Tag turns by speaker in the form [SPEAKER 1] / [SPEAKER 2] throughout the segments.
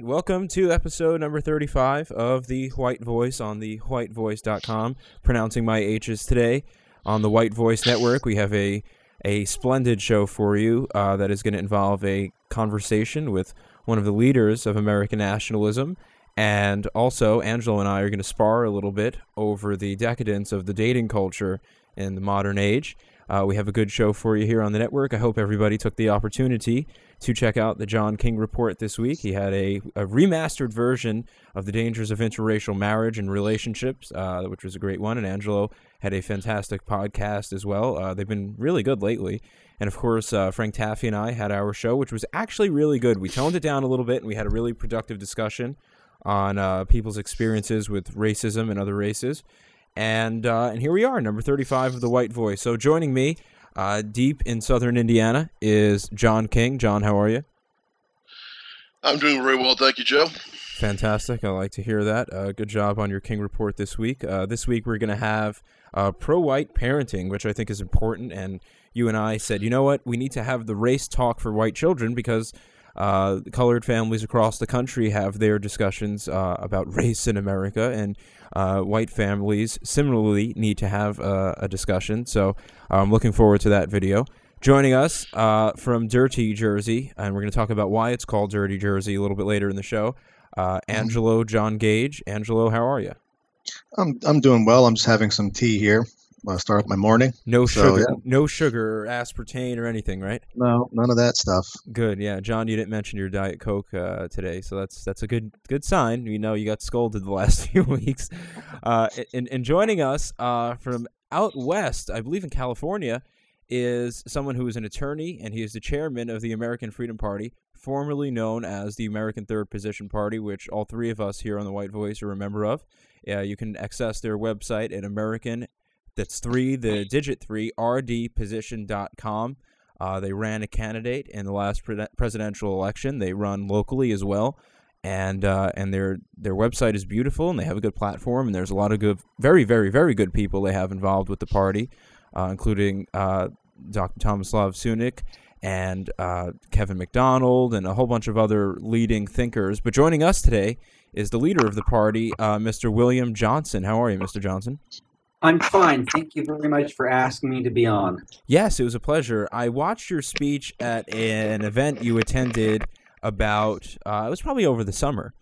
[SPEAKER 1] right, welcome to episode number 35 of The White Voice on the whitevoice.com. Pronouncing my H's today on the White Voice Network. We have a a splendid show for you uh, that is going to involve a conversation with one of the leaders of American nationalism. And also, Angelo and I are going to spar a little bit over the decadence of the dating culture in the modern age. Uh, we have a good show for you here on the network. I hope everybody took the opportunity to check out the John King report this week. He had a, a remastered version of the dangers of interracial marriage and relationships, uh, which was a great one. And Angelo had a fantastic podcast as well. Uh, they've been really good lately. And of course, uh, Frank Taffy and I had our show, which was actually really good. We toned it down a little bit and we had a really productive discussion on uh, people's experiences with racism and other races. And uh, and here we are, number 35 of The White Voice. So joining me uh, deep in southern Indiana is John King. John, how are you?
[SPEAKER 2] I'm doing very well, thank you, Joe.
[SPEAKER 1] Fantastic. I like to hear that. Uh, good job on your King report this week. Uh, this week we're going to have uh, pro-white parenting, which I think is important. And you and I said, you know what? We need to have the race talk for white children because uh, colored families across the country have their discussions uh, about race in America, and uh, white families similarly need to have uh, a discussion. So I'm looking forward to that video. Joining us uh, from Dirty Jersey, and we're going to talk about why it's called Dirty Jersey a little bit later in the show. Uh, Angelo John Gage. Angelo, how are you?
[SPEAKER 3] I'm I'm doing well. I'm just having some tea here. I start my morning.
[SPEAKER 1] No
[SPEAKER 3] So,
[SPEAKER 1] sugar,
[SPEAKER 3] yeah.
[SPEAKER 1] no sugar or aspartame or anything, right?
[SPEAKER 3] No, none of that stuff.
[SPEAKER 1] Good, yeah. John, you didn't mention your diet coke uh, today, so that's that's a good good sign. You know, you got scolded the last few weeks. Uh, and, and joining us uh, from out west, I believe in California, is someone who is an attorney and he is the chairman of the American Freedom Party, formerly known as the American Third Position Party, which all three of us here on the White Voice are a member of. Yeah, you can access their website at American. That's three, the digit three, rdposition.com. Uh, they ran a candidate in the last pre- presidential election. They run locally as well, and uh, and their their website is beautiful, and they have a good platform, and there's a lot of good, very very very good people they have involved with the party, uh, including uh, Dr. Tomislav Sunic and uh, Kevin MacDonald and a whole bunch of other leading thinkers. But joining us today is the leader of the party, uh, Mr. William Johnson. How are you, Mr. Johnson?
[SPEAKER 4] I'm fine. Thank you very much for asking me to be on.
[SPEAKER 1] Yes, it was a pleasure. I watched your speech at an event you attended about, uh, it was probably over the summer.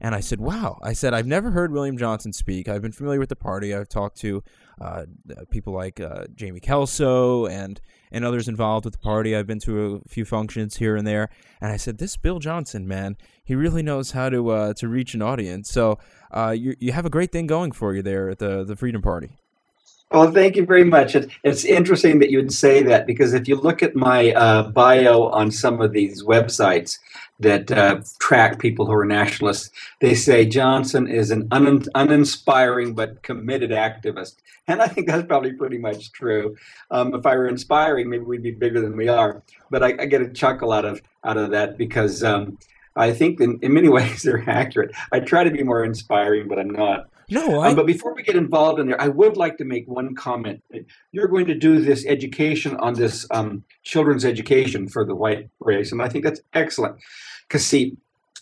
[SPEAKER 1] And I said, wow. I said, I've never heard William Johnson speak. I've been familiar with the party. I've talked to uh, people like uh, Jamie Kelso and, and others involved with the party. I've been to a few functions here and there. And I said, this Bill Johnson, man, he really knows how to uh, to reach an audience. So uh, you, you have a great thing going for you there at the, the Freedom Party.
[SPEAKER 4] Well, thank you very much. It, it's interesting that you would say that because if you look at my uh, bio on some of these websites that uh, track people who are nationalists, they say Johnson is an un- uninspiring but committed activist. And I think that's probably pretty much true. Um, if I were inspiring, maybe we'd be bigger than we are. But I, I get a chuckle out of out of that because um, I think in, in many ways they're accurate. I try to be more inspiring, but I'm not.
[SPEAKER 1] No, I,
[SPEAKER 4] Um, but before we get involved in there, I would like to make one comment. You're going to do this education on this um, children's education for the white race, and I think that's excellent. Because see,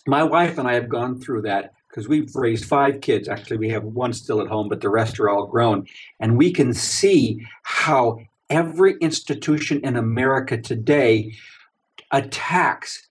[SPEAKER 4] my wife and I have gone through that because we've raised five kids. Actually, we have one still at home, but the rest are all grown, and we can see how every institution in America today attacks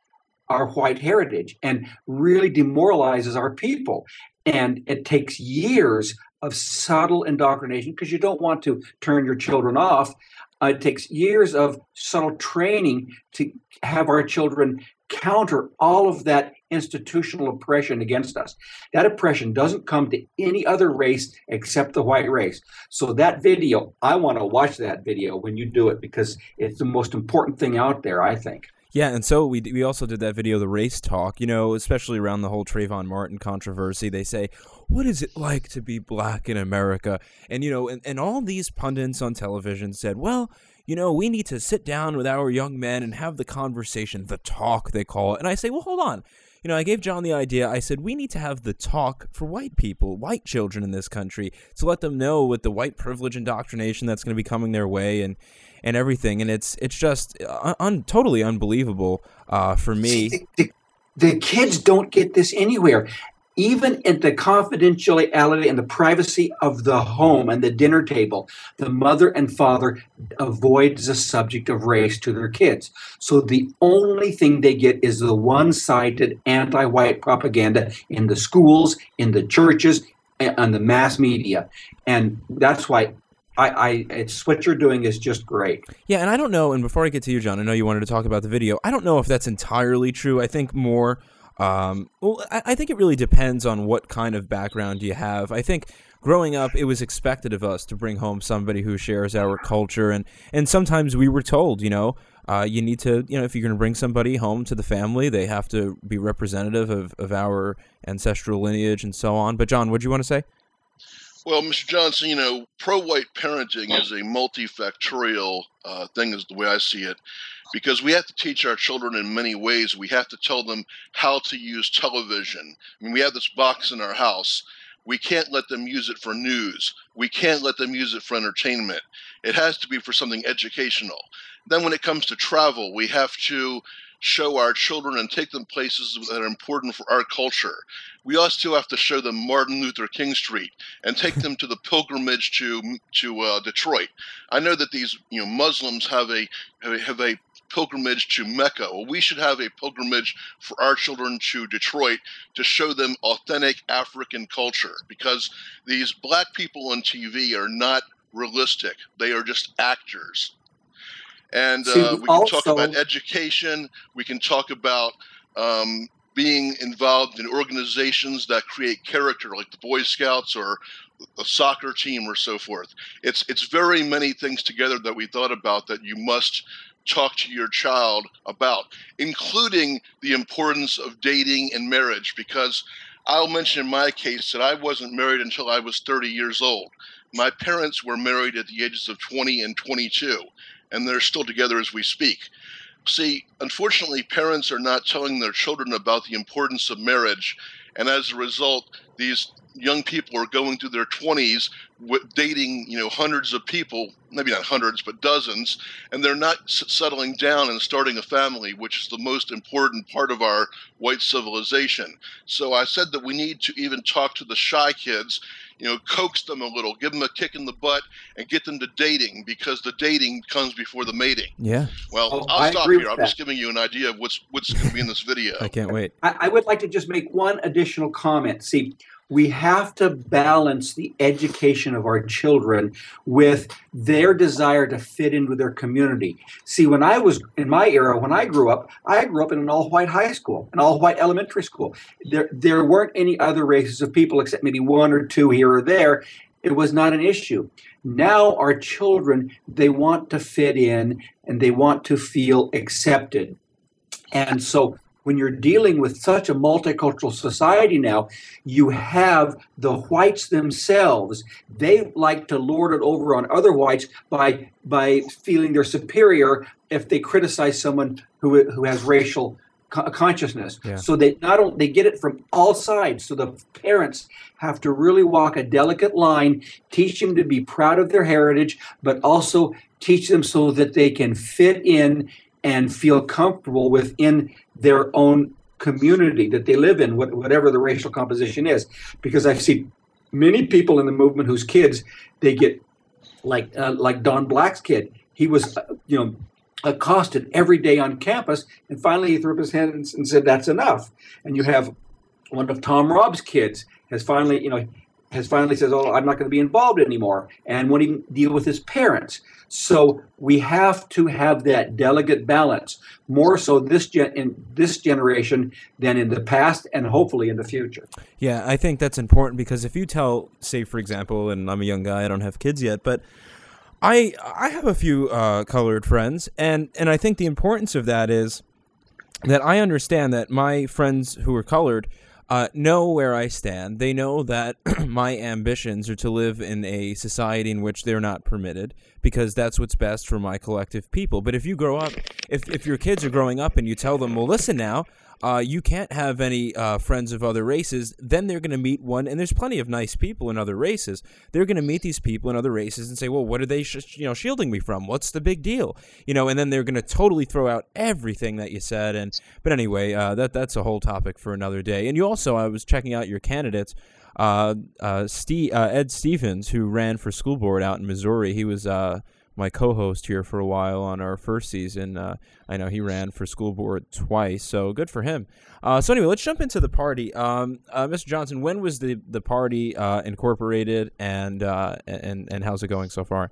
[SPEAKER 4] our white heritage and really demoralizes our people. And it takes years of subtle indoctrination because you don't want to turn your children off. Uh, it takes years of subtle training to have our children counter all of that institutional oppression against us. That oppression doesn't come to any other race except the white race. So that video, I want to watch that video when you do it because it's the most important thing out there, I think.
[SPEAKER 1] Yeah, and so we we also did that video, the race talk. You know, especially around the whole Trayvon Martin controversy. They say, "What is it like to be black in America?" And you know, and, and all these pundits on television said, "Well, you know, we need to sit down with our young men and have the conversation, the talk they call it." And I say, "Well, hold on." You know, I gave John the idea. I said, we need to have the talk for white people, white children in this country, to let them know with the white privilege indoctrination that's going to be coming their way and and everything. And it's it's just uh, un- totally unbelievable uh, for me.
[SPEAKER 4] The, the, the kids don't get this anywhere even in the confidentiality and the privacy of the home and the dinner table, the mother and father avoids the subject of race to their kids. So the only thing they get is the one-sided anti-white propaganda in the schools, in the churches, and the mass media. And that's why I, I, it's what you're doing is just great.
[SPEAKER 1] Yeah, and I don't know. And before I get to you, John, I know you wanted to talk about the video. I don't know if that's entirely true. I think more um, well, I, I think it really depends on what kind of background you have. I think growing up, it was expected of us to bring home somebody who shares our culture, and and sometimes we were told, you know, uh, you need to, you know, if you're going to bring somebody home to the family, they have to be representative of, of our ancestral lineage and so on. But John, what do you want to say?
[SPEAKER 2] Well, Mr. Johnson, you know, pro-white parenting is a multifactorial uh, thing, is the way I see it because we have to teach our children in many ways. We have to tell them how to use television. I mean, we have this box in our house. We can't let them use it for news. We can't let them use it for entertainment. It has to be for something educational. Then, when it comes to travel, we have to show our children and take them places that are important for our culture. We also have to show them Martin Luther King Street and take them to the pilgrimage to to uh, Detroit. I know that these you know Muslims have a have a pilgrimage to Mecca. Well, we should have a pilgrimage for our children to Detroit to show them authentic African culture because these black people on TV are not realistic. They are just actors. And uh, we can also, talk about education. We can talk about um, being involved in organizations that create character, like the Boy Scouts or a soccer team or so forth. It's it's very many things together that we thought about that you must talk to your child about, including the importance of dating and marriage. Because I'll mention in my case that I wasn't married until I was 30 years old. My parents were married at the ages of 20 and 22, and they're still together as we speak. See, unfortunately, parents are not telling their children about the importance of marriage, and as a result, these young people are going through their 20s with dating you know hundreds of people maybe not hundreds but dozens and they're not settling down and starting a family which is the most important part of our white civilization. So i said that we need to even talk to the shy kids you know coax them a little give them a kick in the butt and get them to dating because the dating comes before the mating.
[SPEAKER 1] Yeah.
[SPEAKER 2] Well oh, i'll I stop here. i'm that. just giving you an idea of what's what's going to be in this video.
[SPEAKER 1] I can't wait.
[SPEAKER 4] I, I would like to just make one additional comment. See we have to balance the education of our children with their desire to fit in with their community. See, when I was in my era, when I grew up, I grew up in an all white high school, an all white elementary school. There, there weren't any other races of people except maybe one or two here or there. It was not an issue. Now, our children, they want to fit in and they want to feel accepted. And so when you're dealing with such a multicultural society now, you have the whites themselves. They like to lord it over on other whites by by feeling they're superior if they criticize someone who who has racial consciousness. Yeah. So they not only they get it from all sides. So the parents have to really walk a delicate line, teach them to be proud of their heritage, but also teach them so that they can fit in and feel comfortable within their own community that they live in, whatever the racial composition is. Because I see many people in the movement whose kids they get like uh, like Don Black's kid. He was uh, you know accosted every day on campus, and finally he threw up his hands and said, "That's enough." And you have one of Tom Robb's kids has finally you know has finally says, "Oh, I'm not going to be involved anymore," and won't even deal with his parents. So we have to have that delicate balance, more so this gen- in this generation than in the past, and hopefully in the future.
[SPEAKER 1] Yeah, I think that's important because if you tell, say, for example, and I'm a young guy, I don't have kids yet, but I I have a few uh, colored friends, and and I think the importance of that is that I understand that my friends who are colored uh, know where I stand. They know that my ambitions are to live in a society in which they're not permitted because that's what's best for my collective people. But if you grow up, if, if your kids are growing up and you tell them, well, listen now, uh, you can't have any uh, friends of other races, then they're going to meet one, and there's plenty of nice people in other races. They're going to meet these people in other races and say, "Well, what are they, you know, shielding me from? What's the big deal?" You know, and then they're going to totally throw out everything that you said. And but anyway, uh, that that's a whole topic for another day. And you also, I was checking out your candidates. Uh, uh, Steve, uh, Ed Stevens, who ran for school board out in Missouri, he was my co-host here for a while on our first season. Uh, I know he ran for school board twice, so good for him. Uh, so anyway, let's jump into the party. Um, uh, Mr. Johnson, when was the the party uh, incorporated, and uh, and and how's it going so far?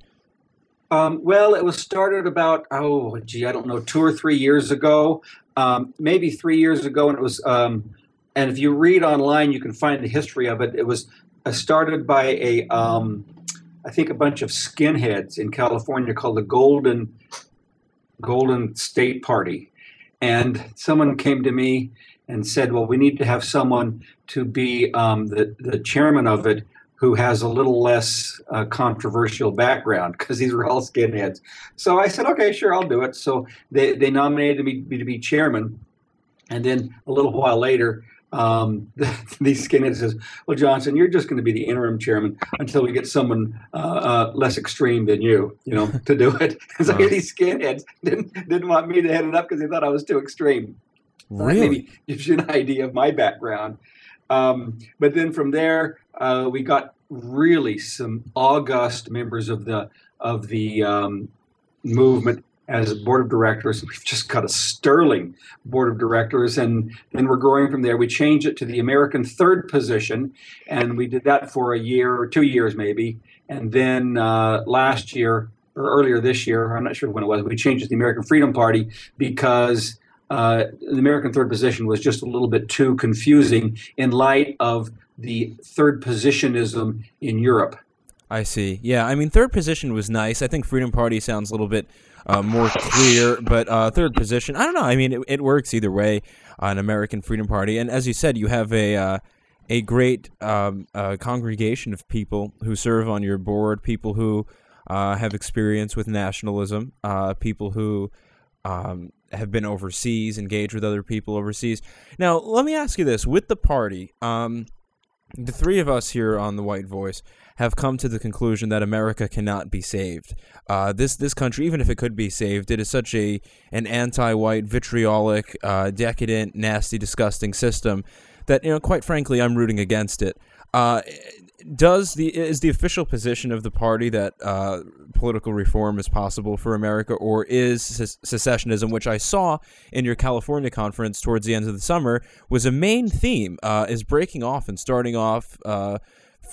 [SPEAKER 4] Um, well, it was started about oh gee, I don't know, two or three years ago, um, maybe three years ago, and it was. Um, and if you read online, you can find the history of it. It was uh, started by a um, I think a bunch of skinheads in California called the Golden Golden State Party, and someone came to me and said, "Well, we need to have someone to be um, the the chairman of it." Who has a little less uh, controversial background because these were all skinheads. So I said, okay, sure, I'll do it. So they, they nominated me, me to be chairman. And then a little while later, um, these skinheads says, "Well, Johnson, you're just going to be the interim chairman until we get someone uh, uh, less extreme than you, you know, to do it." so
[SPEAKER 1] Uh-huh.
[SPEAKER 4] these skinheads didn't didn't want me to head it up because they thought I was too extreme. That
[SPEAKER 1] Really?
[SPEAKER 4] Maybe gives you an idea of my background. Um, but then from there, uh, we got really some august members of the of the um, movement as board of directors. We've just got a sterling board of directors, and then we're growing from there. We changed it to the American third position, and we did that for a year or two years maybe, and then uh, last year or earlier this year, I'm not sure when it was, we changed it to the American Freedom Party because uh, the American third position was just a little bit too confusing in light of the third positionism in Europe.
[SPEAKER 1] I see. Yeah, I mean, third position was nice. I think Freedom Party sounds a little bit uh, more clear, but uh, third position, I don't know. I mean, it, it works either way. An American Freedom Party, and as you said, you have a uh, a great um, uh, congregation of people who serve on your board, people who uh, have experience with nationalism, uh, people who um, have been overseas, engaged with other people overseas. Now, let me ask you this: with the party, um, the three of us here on the White Voice have come to the conclusion that America cannot be saved. Uh, this this country, even if it could be saved, it is such a an anti-white, vitriolic, uh, decadent, nasty, disgusting system that you know, quite frankly, I'm rooting against it. Uh, does the is the official position of the party that uh, political reform is possible for America, or is se- secessionism, which I saw in your California conference towards the end of the summer, was a main theme? Uh, is breaking off and starting off, uh,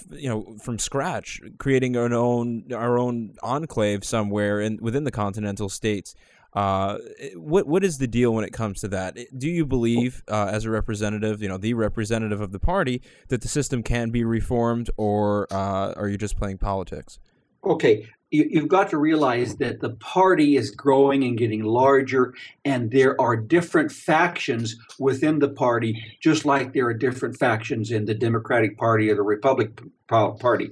[SPEAKER 1] you know, from scratch, creating our own our own enclave somewhere in within the continental states. Uh, what what is the deal when it comes to that? Do you believe, uh, as a representative, you know, the representative of the party, that the system can be reformed, or uh, are you just playing politics?
[SPEAKER 4] Okay, you, you've got to realize that the party is growing and getting larger, and there are different factions within the party, just like there are different factions in the Democratic Party or the Republican Party.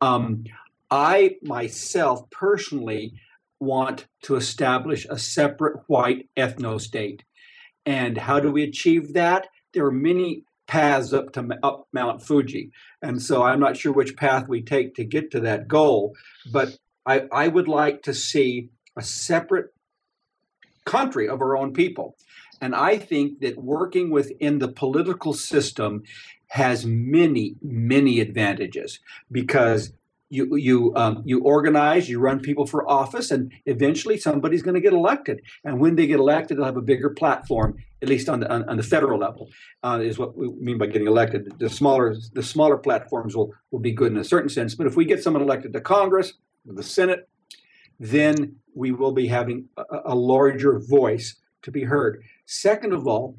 [SPEAKER 4] Um, I myself personally want to establish a separate white ethno state. And how do we achieve that? There are many paths up to up Mount Fuji. And so I'm not sure which path we take to get to that goal, but I, I would like to see a separate country of our own people. And I think that working within the political system has many, many advantages because you you um, you organize, you run people for office, and eventually somebody's going to get elected. And when they get elected, they'll have a bigger platform. at least on the on, on the federal level, uh, is what we mean by getting elected. The smaller the smaller platforms will will be good in a certain sense, but if we get someone elected to Congress, the Senate, then we will be having a, a larger voice to be heard. Second of all,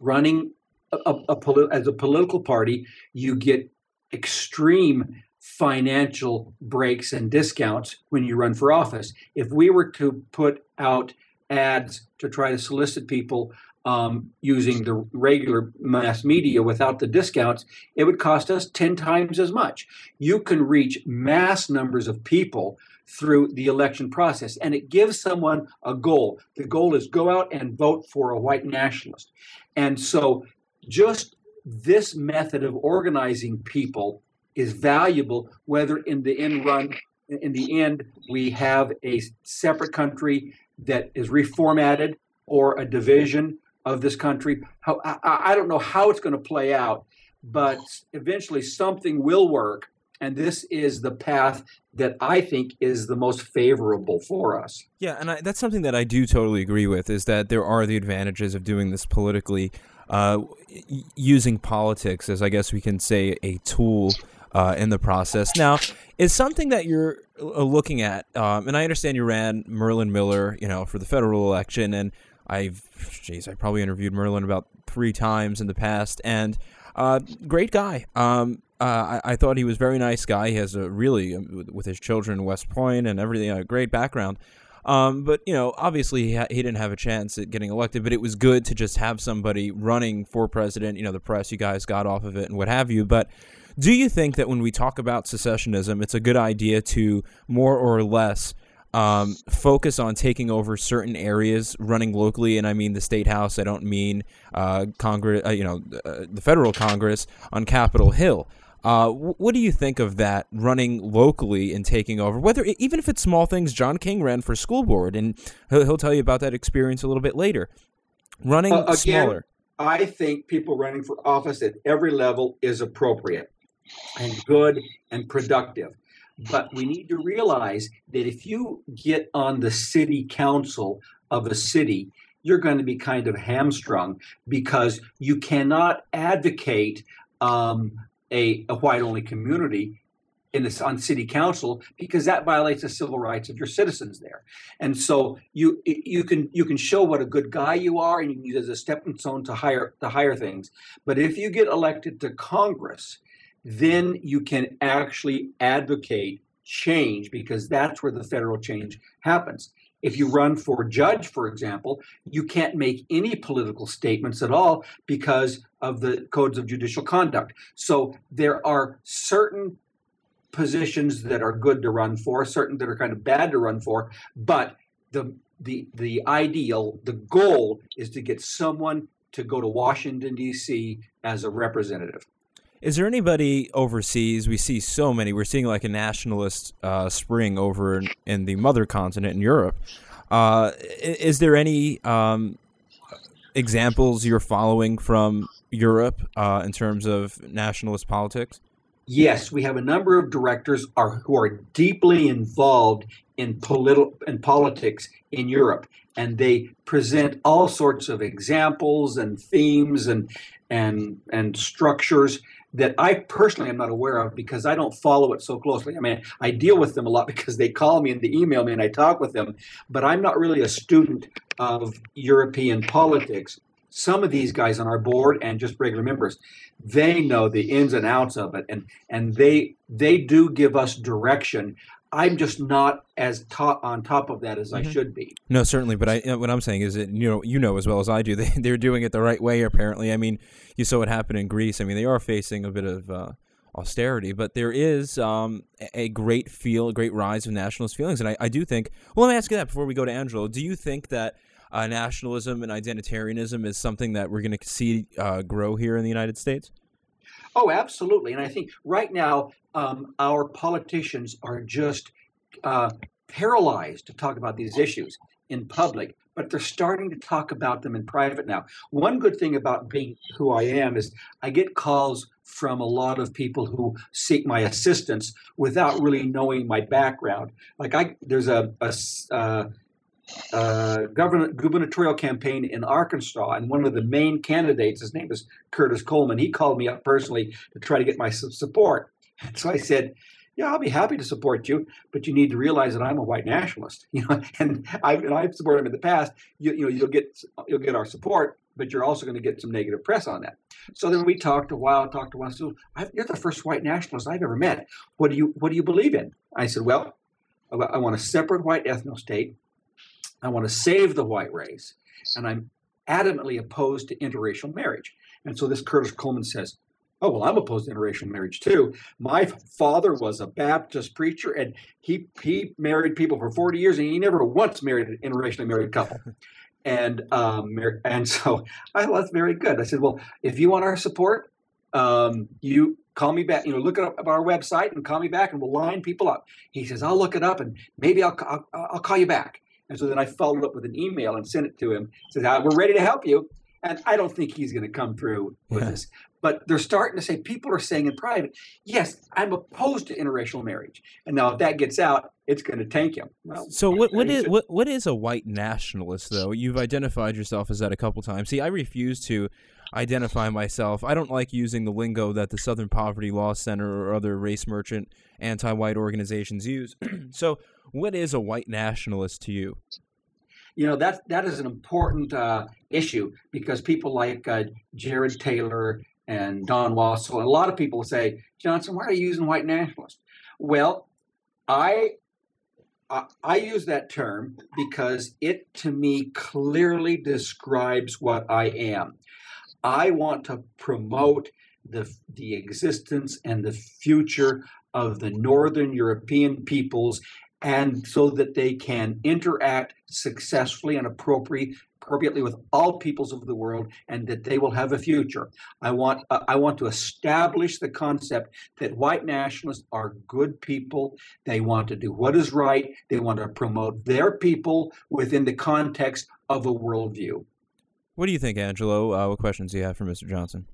[SPEAKER 4] running a, a, as a political party, you get extreme financial breaks and discounts when you run for office. If we were to put out ads to try to solicit people um, using the regular mass media without the discounts, it would cost us 10 times as much. You can reach mass numbers of people through the election process, and it gives someone a goal. The goal is go out and vote for a white nationalist. And so, just this method of organizing people is valuable, whether in the end run, in the end, we have a separate country that is reformatted or a division of this country. How, I, I don't know how it's going to play out, but eventually something will work. And this is the path that I think is the most favorable for us.
[SPEAKER 1] Yeah, and I, that's something that I do totally agree with. Is that there are the advantages of doing this politically, uh, using politics as I guess we can say a tool uh, in the process. Now, is something that you're uh, looking at, um, and I understand you ran Merlin Miller, you know, for the federal election, and I've, geez, I probably interviewed Merlin about three times in the past, and uh, great guy. Um, uh, I, I, thought he was very nice guy. He has a really, um, with his children, West Point and everything, a great background. Um, but you know, obviously he, he didn't have a chance at getting elected. But it was good to just have somebody running for president. You know, the press, you guys got off of it and what have you. But do you think that when we talk about secessionism, it's a good idea to more or less um, focus on taking over certain areas, running locally, and I mean the state house. I don't mean uh, Congress, uh, you know, uh, the federal Congress on Capitol Hill. Uh, what do you think of that running locally and taking over? Whether even if it's small things, John King ran for school board, and he'll, he'll tell you about that experience a little bit later. Running again, smaller.
[SPEAKER 4] I think people running for office at every level is appropriate and good and productive. But we need to realize that if you get on the city council of a city, you're going to be kind of hamstrung because you cannot advocate um, a, a white only community in this on city council because that violates the civil rights of your citizens there. And so you you can you can show what a good guy you are and you can use as a stepping stone to higher to higher things. But if you get elected to congress then you can actually advocate change because that's where the federal change happens. If you run for judge, for example, you can't make any political statements at all because of the codes of judicial conduct. So there are certain positions that are good to run for, certain that are kind of bad to run for, but the the the ideal, the goal is to get someone to go to Washington D.C. as a representative.
[SPEAKER 1] Is there anybody overseas? We see so many. We're seeing like a nationalist uh, spring over in, in, the mother continent in Europe. Uh, is there any um, examples you're following from Europe uh, in terms of nationalist politics?
[SPEAKER 4] Yes, we have a number of directors are, who are deeply involved in political in politics in Europe, and they present all sorts of examples and themes and and and structures that I personally am not aware of because I don't follow it so closely. I mean, I deal with them a lot because they call me and they email me and I talk with them, but I'm not really a student of European politics. Some of these guys on our board and just regular members, they know the ins and outs of it, and and they they do give us direction I'm just not as top on top of that as mm-hmm. I should be.
[SPEAKER 1] No, certainly, but I what I'm saying is that you know you know as well as I do they they're doing it the right way. Apparently, I mean, you saw what happened in Greece. I mean, they are facing a bit of uh, austerity, but there is um, a great feel, a great rise of nationalist feelings, and I, I do think. Well, let me ask you that before we go to Angelo. Do you think that? Uh, nationalism and identitarianism is something that we're going to see uh, grow here in the United States?
[SPEAKER 4] Oh, absolutely. And I think right now um, our politicians are just uh, paralyzed to talk about these issues in public, but they're starting to talk about them in private now. One good thing about being who I am is I get calls from a lot of people who seek my assistance without really knowing my background. Like I, there's a, a uh, uh, govern- gubernatorial campaign in Arkansas, and one of the main candidates, his name is Curtis Coleman, he called me up personally to try to get my support. So I said, "Yeah, I'll be happy to support you, but you need to realize that I'm a white nationalist, you know, and I've and I've supported him in the past. You, you know, you'll get you'll get our support, but you're also going to get some negative press on that." So then we talked a while, talked a while. So you're the first white nationalist I've ever met. What do you what do you believe in? I said, "Well, I want a separate white ethno state." I want to save the white race, and I'm adamantly opposed to interracial marriage. And so this Curtis Coleman says, Oh, well, I'm opposed to interracial marriage too. My father was a Baptist preacher and he he married people for 40 years and he never once married an interracially married couple. And um, and so I thought that's very good. I said, well, if you want our support, um, you call me back. You know, look at our website and call me back, and we'll line people up. He says, I'll look it up and maybe I'll I'll, I'll call you back. And so then I followed up with an email and sent it to him. Says, ah, "We're ready to help you." And I don't think he's going to come through with yeah. this. But they're starting to say people are saying in private, "Yes, I'm opposed to interracial marriage." And now if that gets out, it's going to tank him.
[SPEAKER 1] Well, so what what is what, what is a white nationalist though? You've identified yourself as that a couple times. See, I refuse to identify myself. I don't like using the lingo that the Southern Poverty Law Center or other race merchant anti-white organizations use. so what is a white nationalist to you?
[SPEAKER 4] You know that that is an important uh, issue because people like uh, Jared Taylor and Don Wassall, and a lot of people say, Johnson, why are you using white nationalist? Well, I I use that term because it to me clearly describes what I am. I want to promote the, the existence and the future of the Northern European peoples and so that they can interact successfully and appropriately appropriately with all peoples of the world and that they will have a future. I want uh, i want to establish the concept that white nationalists are good people. They want to do what is right. They want to promote their people within the context of a worldview.
[SPEAKER 1] What do you think angelo? Uh, what questions do you have for mr johnson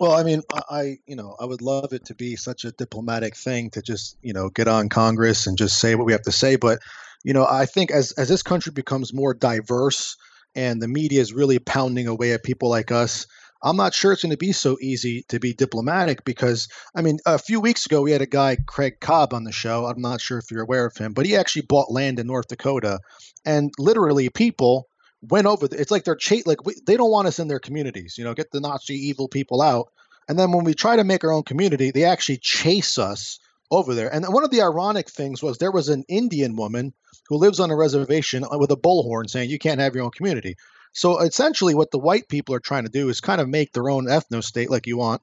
[SPEAKER 3] well, I mean, I you know I would love it to be such a diplomatic thing to just you know get on Congress and just say what we have to say, but you know I think as as this country becomes more diverse and the media is really pounding away at people like us, I'm not sure it's going to be so easy to be diplomatic because I mean a few weeks ago we had a guy Craig Cobb on the show. I'm not sure if you're aware of him, but he actually bought land in North Dakota, and literally people went over. It's like they're cha- like we, they don't want us in their communities. You know, get the Nazi evil people out. And then when we try to make our own community, they actually chase us over there. And one of the ironic things was there was an Indian woman who lives on a reservation uh, with a bullhorn saying you can't have your own community. So essentially, what the white people are trying to do is kind of make their own ethno state like you want,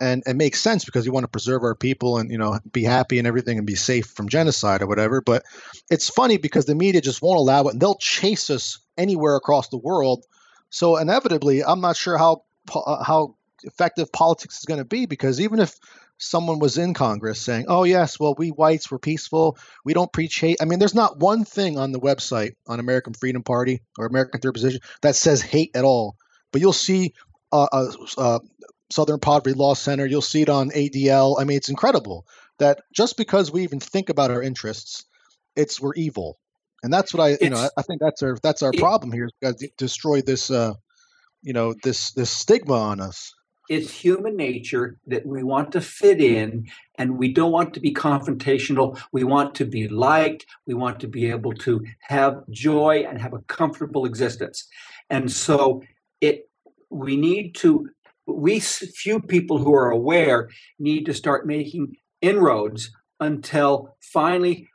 [SPEAKER 3] and it makes sense because you want to preserve our people and you know be happy and everything and be safe from genocide or whatever. But it's funny because the media just won't allow it, and they'll chase us anywhere across the world. So inevitably, I'm not sure how uh, how effective politics is going to be because even if someone was in Congress saying, "Oh yes, well we whites were peaceful. We don't preach hate." I mean, there's not one thing on the website on American Freedom Party or American Third Position that says hate at all. But you'll see uh, uh, uh, Southern Poverty Law Center. You'll see it on ADL. I mean, it's incredible that just because we even think about our interests, it's we're evil, and that's what I you know I, think that's our that's our it, problem here. Is destroy this uh, you know this this stigma on us
[SPEAKER 4] it's human nature that we want to fit in and we don't want to be confrontational. We want to be liked. We want to be able to have joy and have a comfortable existence. And so it we need to we few people who are aware need to start making inroads until finally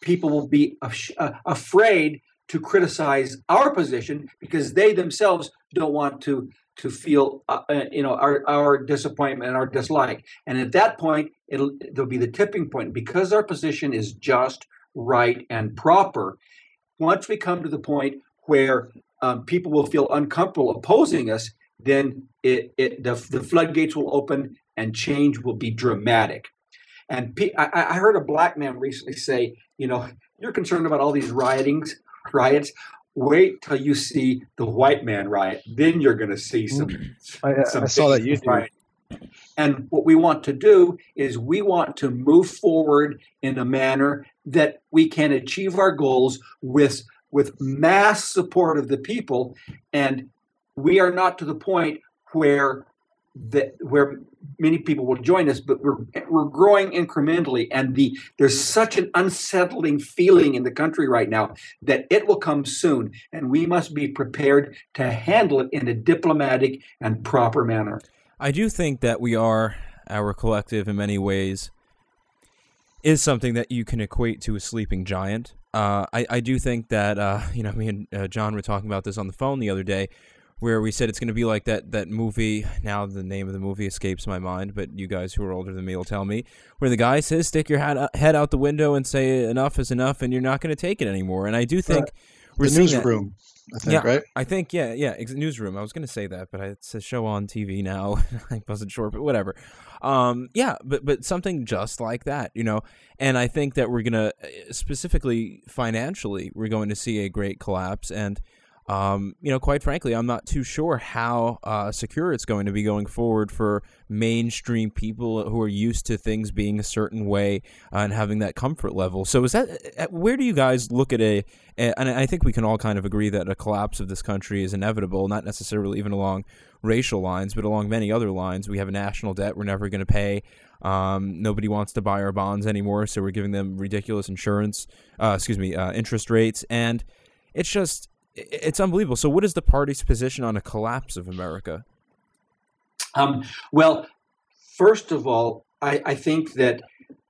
[SPEAKER 4] people will be uh, afraid to criticize our position because they themselves don't want to to feel uh, uh, you know our, our disappointment and our dislike. And at that point it'll there'll be the tipping point. Because our position is just right and proper once we come to the point where um, people will feel uncomfortable opposing us then it, it the, the floodgates will open and change will be dramatic. And I, I heard a black man recently say you know you're concerned about all these riotings riots wait till you see the white man riot. Then you're going to see mm. some.
[SPEAKER 3] I, some I saw that you
[SPEAKER 4] riot. And what we want to do is we want to move forward in a manner that we can achieve our goals with with mass support of the people, and we are not to the point where that where many people will join us, but we're we're growing incrementally, and the there's such an unsettling feeling in the country right now that it will come soon, and we must be prepared to handle it in a diplomatic and proper manner.
[SPEAKER 1] I do think that we are our collective in many ways is something that you can equate to a sleeping giant. Uh, I, I do think that uh, you know me and uh, John were talking about this on the phone the other day, where we said it's going to be like that that movie. Now the name of the movie escapes my mind, but you guys who are older than me will tell me. Where the guy says, "Stick your head head out the window and say enough is enough, and you're not going to take it anymore." And I do think we're
[SPEAKER 3] the newsroom, I think,
[SPEAKER 1] yeah,
[SPEAKER 3] right?
[SPEAKER 1] I think yeah, yeah. Ex- newsroom. I was gonna say that, but I- it's a show on TV now. I wasn't sure, but whatever. Um, yeah, but but something just like that, you know. And I think that we're gonna uh, specifically financially, we're going to see a great collapse. And um, you know, quite frankly, I'm not too sure how uh, secure it's going to be going forward for mainstream people who are used to things being a certain way uh, and having that comfort level. So, is that uh, where do you guys look at a? And I think we can all kind of agree that a collapse of this country is inevitable, not necessarily even along racial lines, but along many other lines. We have a national debt we're never going to pay. Um, nobody wants to buy our bonds anymore, so we're giving them ridiculous insurance, uh, excuse me, uh, interest rates, and it's just it's unbelievable. So, what is the party's position on a collapse of America?
[SPEAKER 4] Um, well, first of all, I, I think that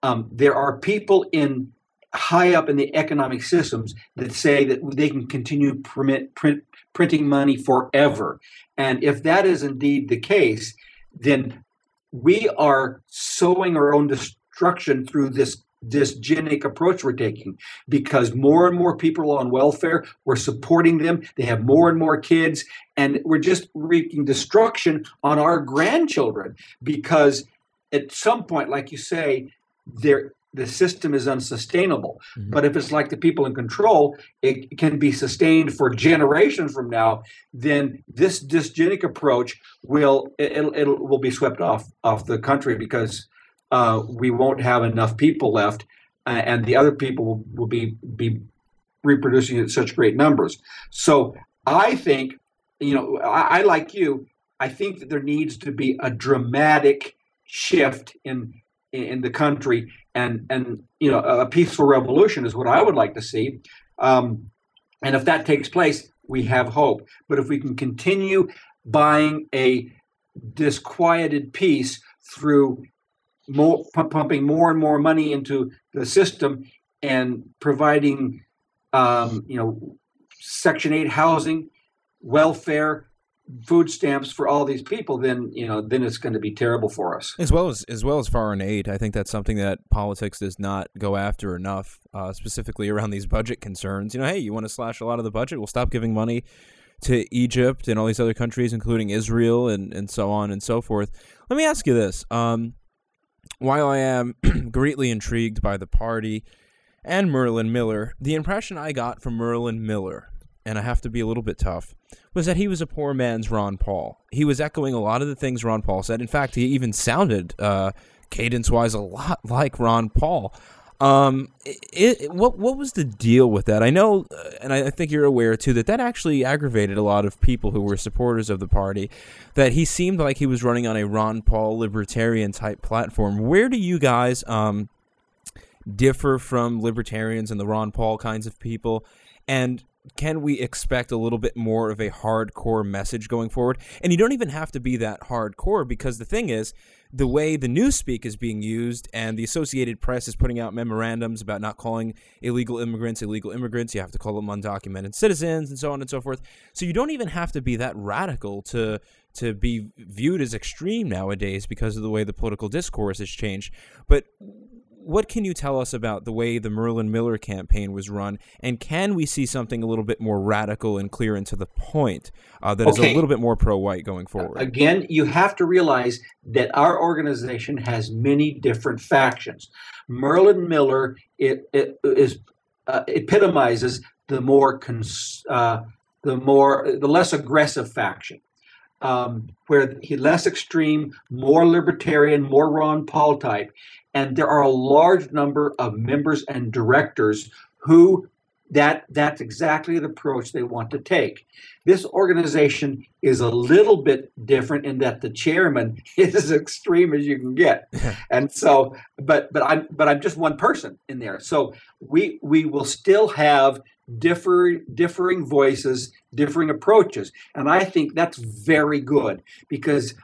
[SPEAKER 4] um, there are people in high up in the economic systems that say that they can continue permit, print, printing money forever. And if that is indeed the case, then we are sowing our own destruction through this dysgenic approach we're taking because more and more people are on welfare we're supporting them they have more and more kids and we're just wreaking destruction on our grandchildren because at some point like you say there the system is unsustainable
[SPEAKER 1] Mhm.
[SPEAKER 4] but if it's like the people in control it can be sustained for generations from now then this dysgenic approach will it, it'll, it'll will be swept off off the country because uh, we won't have enough people left uh, and the other people will, will be be reproducing at such great numbers. So i think you know I, I like you i think that there needs to be a dramatic shift in in, the country and and you know a peaceful revolution is what i would like to see um, and if that takes place we have hope. But if we can continue buying a disquieted peace through more pu- pumping more and more money into the system and providing um, you know section 8 housing welfare food stamps for all these people then you know then it's going to be terrible for us
[SPEAKER 1] As well as as well as foreign aid, I think that's something that politics does not go after enough, uh, specifically around these budget concerns. You know, hey, you want to slash a lot of the budget? We'll stop giving money to Egypt and all these other countries, including Israel and, and so on and so forth. Let me ask you this: um, While I am greatly intrigued by the party and Merlin Miller, the impression I got from Merlin Miller, and I have to be a little bit tough, was that he was a poor man's Ron Paul. He was echoing a lot of the things Ron Paul said. In fact, he even sounded uh, cadence-wise a lot like Ron Paul. Um, it, it- what what was the deal with that? I know, uh, and I, I think you're aware too, that that actually aggravated a lot of people who were supporters of the party. That he seemed like he was running on a Ron Paul libertarian type platform. Where do you guys um differ from libertarians and the Ron Paul kinds of people? And can we expect a little bit more of a hardcore message going forward? And you don't even have to be that hardcore because the thing is, the way the newspeak is being used and the Associated Press is putting out memorandums about not calling illegal immigrants illegal immigrants, you have to call them undocumented citizens and so on and so forth. So you don't even have to be that radical to to be viewed as extreme nowadays because of the way the political discourse has changed. But what can you tell us about the way the Merlin Miller campaign was run, and can we see something a little bit more radical and clear and to the point uh, that is
[SPEAKER 4] Okay.
[SPEAKER 1] a little bit more pro-white going forward?
[SPEAKER 4] Again, you have to realize that our organization has many different factions. Merlin Miller it, it is uh, epitomizes the more cons, uh, the more the less aggressive faction, um, where he less extreme, more libertarian, more Ron Paul type, and there are a large number of members and directors who that that's exactly the approach they want to take. This organization is a little bit different in that the chairman is as extreme as you can get, and so but but I'm but I'm just one person in there. So we we will still have differ differing voices, differing approaches, and I think that's very good because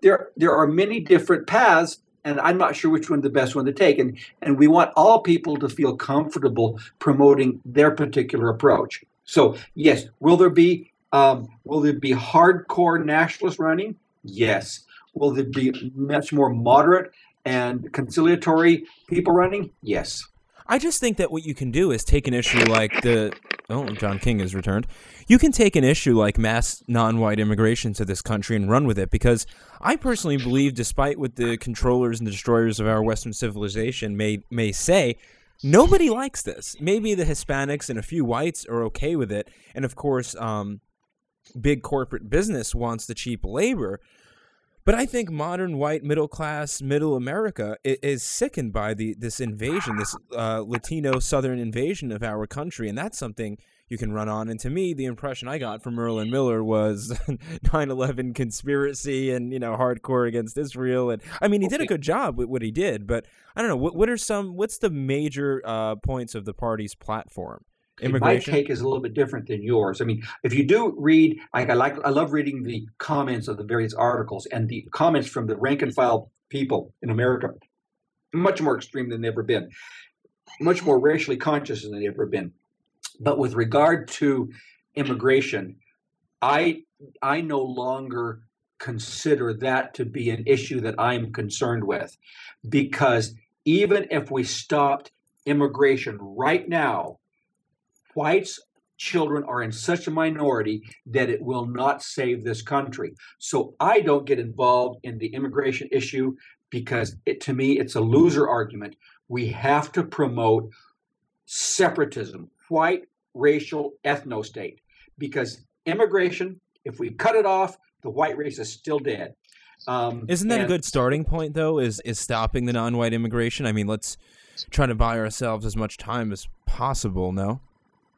[SPEAKER 4] there there are many different paths and I'm not sure which one the best one to take. And and we want all people to feel comfortable promoting their particular approach. So yes, will there be um, will there be hardcore nationalists running? Yes. Will there be much more moderate and conciliatory people running? Yes.
[SPEAKER 1] I just think that what you can do is take an issue like the oh John King has returned. You can take an issue like mass non-white immigration to this country and run with it because I personally believe, despite what the controllers and the destroyers of our Western civilization may may say, nobody likes this. Maybe the Hispanics and a few whites are okay with it, and of course, um, big corporate business wants the cheap labor. But I think modern white middle class middle America is sickened by the this invasion, this uh, Latino Southern invasion of our country, and that's something you can run on. And to me, the impression I got from Merlin Miller was 9/11 conspiracy and you know hardcore against Israel. And I mean, he did a good job with what he did, but I don't know what what are some what's the major uh, points of the party's platform?
[SPEAKER 4] Immigration. My take is a little bit different than yours. I mean, if you do read, like I like, I love reading the comments of the various articles and the comments from the rank and file people in America. Much more extreme than they've ever been, much more racially conscious than they've ever been. But with regard to immigration, I I no longer consider that to be an issue that I'm concerned with, because even if we stopped immigration right now, whites children are in such a minority that it will not save this country. So I don't get involved in the immigration issue because it, to me it's a loser argument. We have to promote separatism, white racial ethno state because immigration if we cut it off the white race is still dead.
[SPEAKER 1] Um, Isn't that a good starting point though? Is is stopping the non-white immigration? I mean, let's try to buy ourselves as much time as possible. No.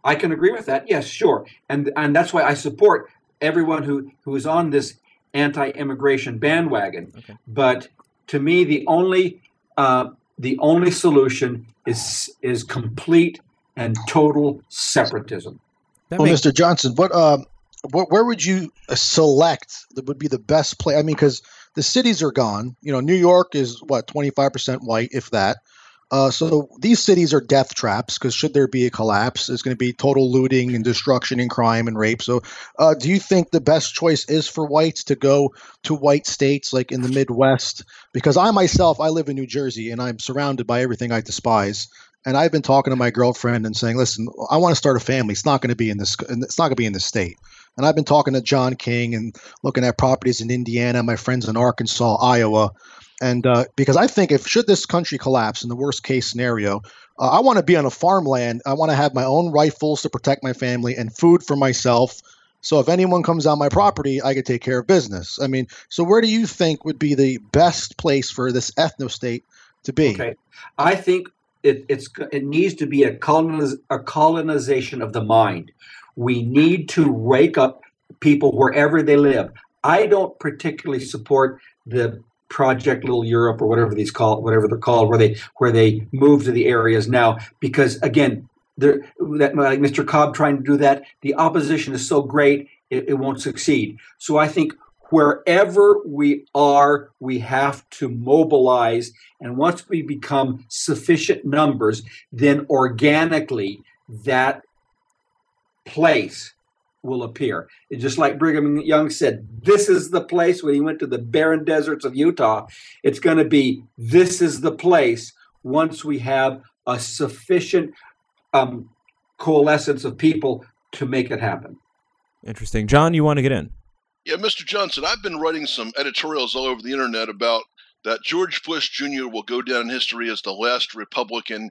[SPEAKER 4] I can agree with that. Yes, sure, and and that's why I support everyone who who is on this anti-immigration bandwagon. Okay. But to me, the only uh, the only solution is is complete and total separatism.
[SPEAKER 3] That well, makes- Mr. Johnson, what um, what where would you select that would be the best place? I mean, because the cities are gone. You know, New York is what twenty five percent white, if that. Uh, so these cities are death traps because should there be a collapse, there's going to be total looting and destruction and crime and rape. So, uh, do you think the best choice is for whites to go to white states like in the Midwest? Because I myself, I live in New Jersey and I'm surrounded by everything I despise. And I've been talking to my girlfriend and saying, "Listen, I want to start a family. It's not going to be in this. It's not going to be in this state." And I've been talking to John King and looking at properties in Indiana, my friends in Arkansas, Iowa and uh, because I think if should this country collapse in the worst case scenario, uh, I want to be on a farmland. I want to have my own rifles to protect my family and food for myself. So if anyone comes on my property, I could take care of business. I mean, so where do you think would be the best place for this ethno state to be?
[SPEAKER 4] Okay, I think it, it's it needs to be a coloniz- a colonization of the mind. We need to wake up people wherever they live. I don't particularly support the Project Little Europe or whatever these call whatever they're called, where they where they move to the areas now. Because again, there that like Mr. Cobb trying to do that, the opposition is so great it, it won't succeed. So I think wherever we are, we have to mobilize. And once we become sufficient numbers, then organically that place will appear. It's just like Brigham Young said, this is the place when he went to the barren deserts of Utah. It's going to be this is the place once we have a sufficient um, coalescence of people to make it happen.
[SPEAKER 1] Interesting. John, you want to get in?
[SPEAKER 2] Yeah, Mr. Johnson, I've been writing some editorials all over the internet about that George Bush Jr. will go down in history as the last Republican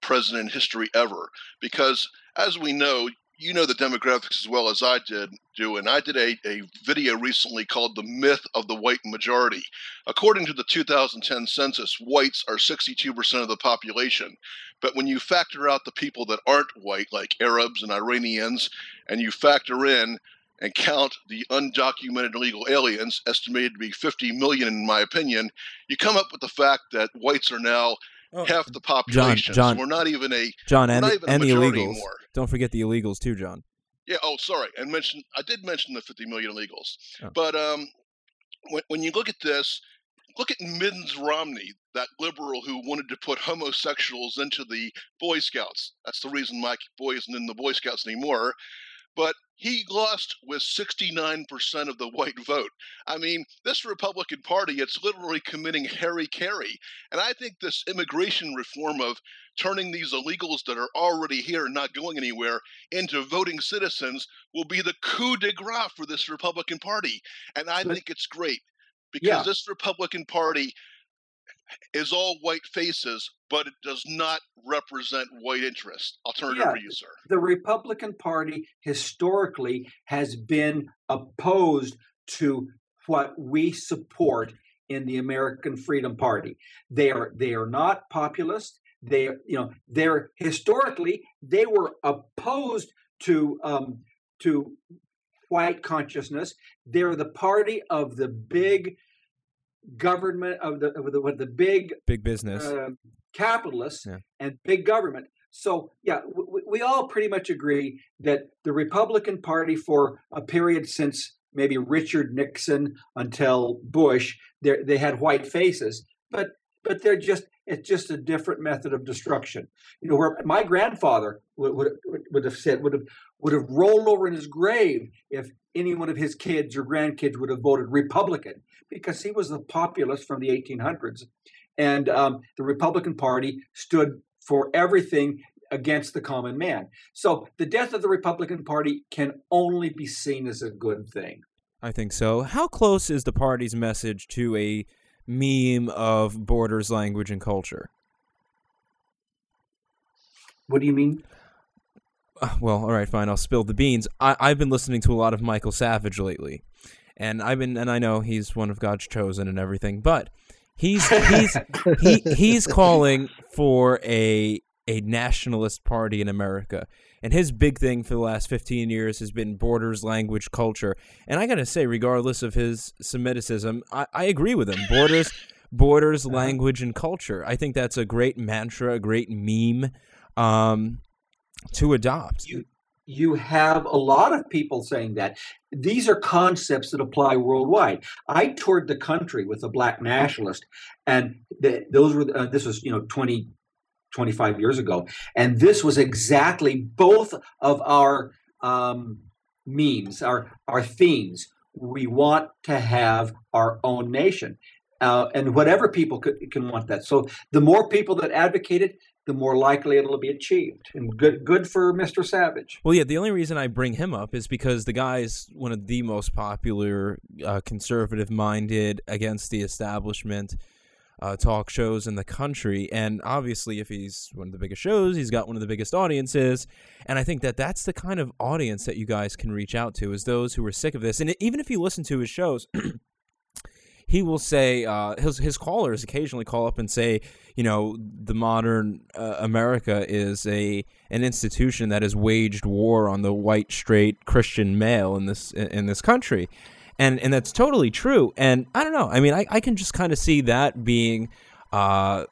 [SPEAKER 2] president in history ever. Because, as we know, you know the demographics as well as I did do, and I did a, a video recently called The Myth of the White Majority. According to the 2010 census, whites are 62% of the population. But when you factor out the people that aren't white, like Arabs and Iranians, and you factor in and count the undocumented illegal aliens, estimated to be 50 million in my opinion, you come up with the fact that whites are now
[SPEAKER 1] Oh,
[SPEAKER 2] half the population.
[SPEAKER 1] John,
[SPEAKER 2] so we're not even a
[SPEAKER 1] John, and
[SPEAKER 2] not
[SPEAKER 1] the,
[SPEAKER 2] even a
[SPEAKER 1] and the illegals.
[SPEAKER 2] anymore.
[SPEAKER 1] Don't forget the illegals too, John.
[SPEAKER 2] Yeah. Oh, sorry. And mention I did mention the 50 million illegals,
[SPEAKER 1] Oh.
[SPEAKER 2] but um, when when you look at this, look at Mittens Romney, that liberal who wanted to put homosexuals into the Boy Scouts. That's the reason my Boy isn't in the Boy Scouts anymore. But he lost with 69% of the white vote. I mean, this Republican Party, it's literally committing hara-kiri. And I think this immigration reform of turning these illegals that are already here and not going anywhere into voting citizens will be the coup de grace for this Republican Party. And I think it's great because
[SPEAKER 4] Yeah.
[SPEAKER 2] this Republican Party is all white faces, but it does not represent white interest. I'll turn it
[SPEAKER 4] Yeah.
[SPEAKER 2] over to you, sir.
[SPEAKER 4] the Republican Party historically has been opposed to what we support in the American Freedom Party. They are they are not populist. They you know they're historically they were opposed to um, to white consciousness. They're the party of the big government of the of the, of the big
[SPEAKER 1] Big business.
[SPEAKER 4] uh, capitalists
[SPEAKER 1] Yeah.
[SPEAKER 4] and big government. So, yeah, we, we all pretty much agree that the Republican Party, for a period since maybe Richard Nixon until Bush, they they had white faces, but but they're just it's just a different method of destruction. You know, where my grandfather would would, would have said would have would have rolled over in his grave if any one of his kids or grandkids would have voted Republican because he was a populist from the 1800s and um, the Republican Party stood for everything against the common man. So the death of the Republican Party can only be seen as a good thing.
[SPEAKER 1] I think so. How close is the party's message to a meme of borders, language, and culture?
[SPEAKER 4] What do you mean?
[SPEAKER 1] Uh, Well, all right, fine. I'll spill the beans. I, I've been listening to a lot of Michael Savage lately, and I've been, and I know he's one of God's chosen and everything, but he's he's he he's calling for a a nationalist party in America. And his big thing for the last 15 years has been borders, language, culture. And I got to say, regardless of his Semiticism, I, I agree with him. Borders, borders, language, and culture. I think that's a great mantra, a great meme um, to adopt.
[SPEAKER 4] You you have a lot of people saying that. These are concepts that apply worldwide. I toured the country with a black nationalist, and those were uh, this was you know 20, 25 years ago, and this was exactly both of our um, memes, our our themes. We want to have our own nation, uh, and whatever people could, can want that. So the more people that advocate it, the more likely it'll be achieved. And good good for Mr. Savage.
[SPEAKER 1] Well, yeah, the only reason I bring him up is because the guy is one of the most popular uh, conservative minded against the establishment uh, talk shows in the country. And obviously, if he's one of the biggest shows, he's got one of the biggest audiences. And I think that that's the kind of audience that you guys can reach out to, is those who are sick of this. And even if you listen to his shows, he will say uh, his his callers occasionally call up and say, you know, the modern uh, America is a an institution that has waged war on the white straight Christian male in this in this country, and and that's totally true. And I don't know. I mean, I, I can just kind of see that being. Uh,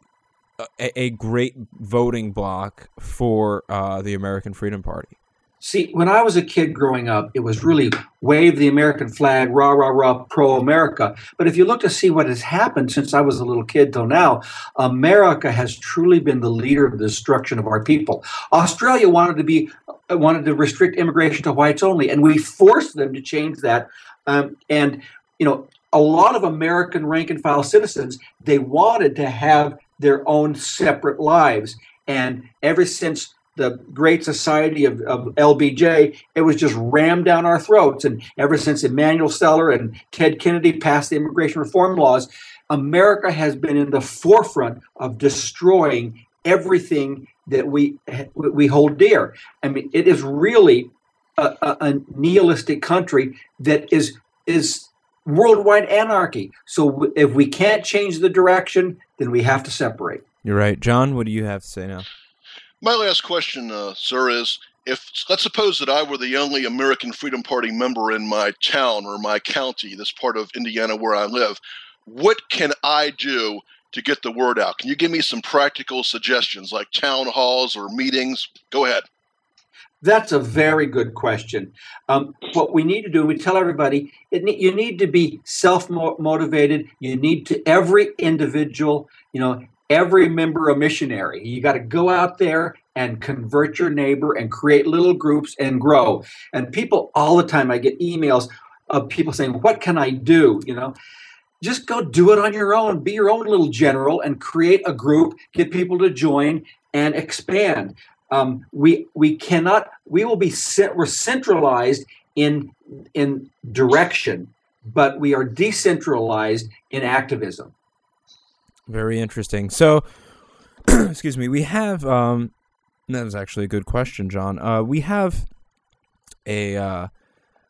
[SPEAKER 1] a, a great voting block for uh, the American Freedom Party.
[SPEAKER 4] See, when I was a kid growing up, it was really wave the American flag, rah, rah, rah, pro America. But if you look to see what has happened since I was a little kid till now, America has truly been the leader of the destruction of our people. Australia wanted to be wanted to restrict immigration to whites only, and we forced them to change that. Um, and you know, a lot of American rank and file citizens they wanted to have their own separate lives, and ever since the great society of, of LBJ, it was just rammed down our throats. And ever since Emanuel Celler and Ted Kennedy passed the immigration reform laws, America has been in the forefront of destroying everything that we we hold dear. I mean, it is really a, a, a nihilistic country that is is worldwide anarchy. So if we can't change the direction, then we have to separate.
[SPEAKER 1] You're right, John. What do you have to say now?
[SPEAKER 2] My last question, uh, sir, is if let's suppose that I were the only American Freedom Party member in my town or my county, this part of Indiana where I live, what can I do to get the word out? Can you give me some practical suggestions like town halls or meetings? Go ahead.
[SPEAKER 4] That's a very good question. Um, what we need to do, we tell everybody, it, you need to be self motivated. You need to, every individual, you know, every member a missionary. You got to go out there and convert your neighbor and create little groups and grow. And people all the time, I get emails of people saying, What can I do? You know, just go do it on your own. Be your own little general and create a group, get people to join and expand. Um, we we cannot. We will be we're centralized in in direction, but we are decentralized in activism.
[SPEAKER 1] Very interesting. So, excuse me. We have um, that was actually a good question, John. Uh, we have a uh,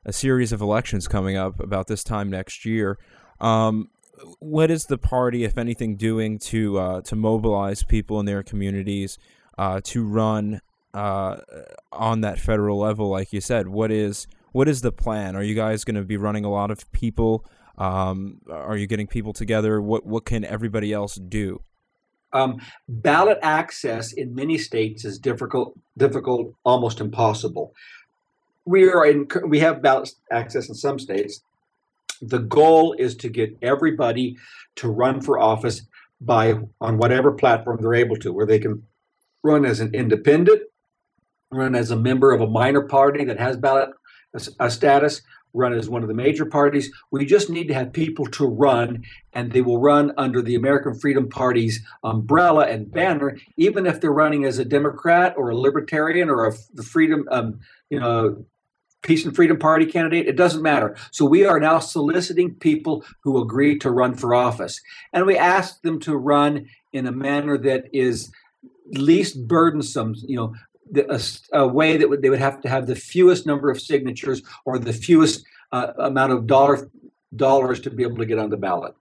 [SPEAKER 1] a series of elections coming up about this time next year. Um, what is the party, if anything, doing to uh, to mobilize people in their communities uh, to run uh, on that federal level? Like you said, what is what is the plan? Are you guys going to be running a lot of people? Um, are you getting people together? What what can everybody else do?
[SPEAKER 4] Um, ballot access in many states is difficult, difficult, almost impossible. We are in. We have ballot access in some states. The goal is to get everybody to run for office by on whatever platform they're able to, where they can run as an independent, run as a member of a minor party that has ballot a status, run as one of the major parties. We just need to have people to run, and they will run under the American Freedom Party's umbrella and banner, even if they're running as a Democrat or a Libertarian or a the Freedom, um, you know, Peace and Freedom Party candidate. It doesn't matter. So we are now soliciting people who agree to run for office, and we ask them to run in a manner that is least burdensome. You know, a, a, way that would, they would have to have the fewest number of signatures or the fewest uh, amount of dollar dollars to be able to get on the ballot.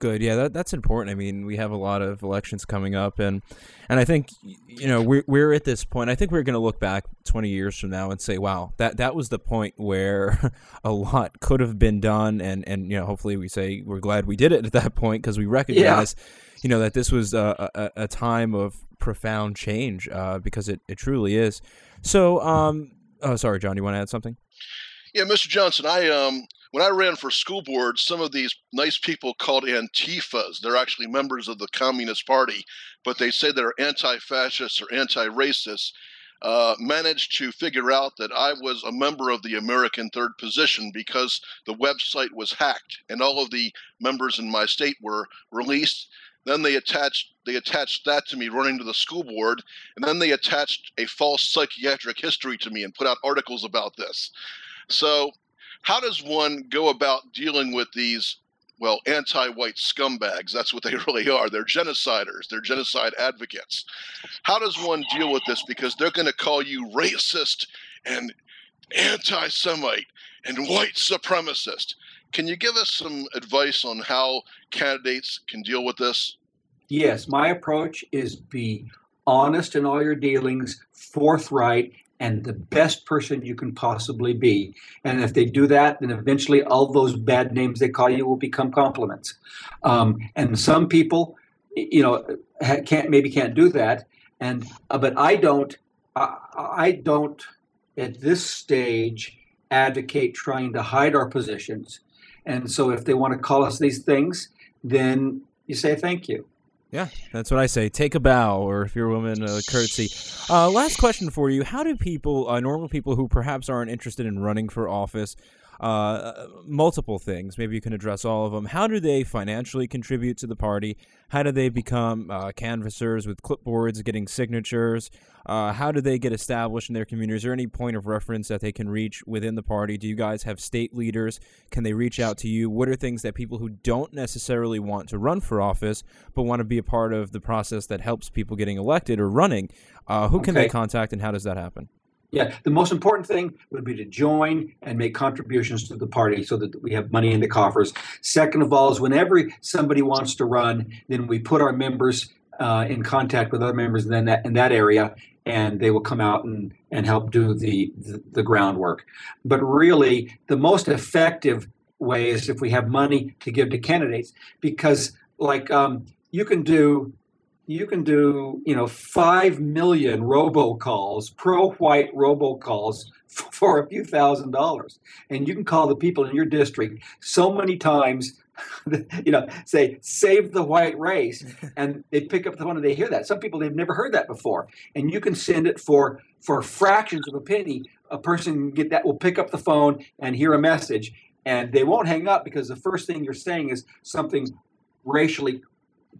[SPEAKER 1] Good, yeah, that, that's important. I mean, we have a lot of elections coming up, and and I think you know we're we're at this point. I think we're going to look back twenty years from now and say, "Wow, that that was the point where a lot could have been done," and and you know, hopefully, we say we're glad we did it at that point because we recognize, yeah. you know, that this was a, a, a time of profound change uh, because it, it truly is. So, um, oh, sorry, John, you want to add something?
[SPEAKER 2] Yeah, Mr. Johnson, I um, when I ran for school board, some of these nice people called Antifas. They're actually members of the Communist Party, but they say they're anti-fascists or anti-racist. Uh, managed to figure out that I was a member of the American Third Position because the website was hacked and all of the members in my state were released. Then they attached they attached that to me running to the school board, and then they attached a false psychiatric history to me and put out articles about this. So, how does one go about dealing with these well, anti-white scumbags. That's what they really are. They're genociders. They're genocide advocates. How does one deal with this? Because they're going to call you racist and anti-Semite and white supremacist. Can you give us some advice on how candidates can deal with this?
[SPEAKER 4] Yes, my approach is be honest in all your dealings, forthright, and the best person you can possibly be. And if they do that, then eventually all those bad names they call you will become compliments. Um, and some people, you know, can't maybe can't do that. And uh, but I don't. I, I don't at this stage advocate trying to hide our positions. And so if they want to call us these things, then you say thank you.
[SPEAKER 1] Yeah, that's what I say. Take a bow, or if you're a woman, a curtsy. Uh, last question for you: How do people, uh, normal people who perhaps aren't interested in running for office, uh, multiple things. Maybe you can address all of them. How do they financially contribute to the party? How do they become uh, canvassers with clipboards, getting signatures? Uh, how do they get established in their community? Is there any point of reference that they can reach within the party? Do you guys have state leaders? Can they reach out to you? What are things that people who don't necessarily want to run for office but want to be a part of the process that helps people getting elected or running? Uh, who can okay. they contact, and how does that happen?
[SPEAKER 4] Yeah, the most important thing would be to join and make contributions to the party so that we have money in the coffers. Second of all, is whenever somebody wants to run, then we put our members uh, in contact with other members in that in that area, and they will come out and, and help do the, the, the groundwork. But really, the most effective way is if we have money to give to candidates, because like um, you can do you can do you know five million robocalls pro-white robocalls for a few thousand dollars. And you can call the people in your district so many times you know say save the white race and they pick up the phone and they hear that. Some people they've never heard that before. And you can send it for for fractions of a penny. A person get that will pick up the phone and hear a message and they won't hang up because the first thing you're saying is something racially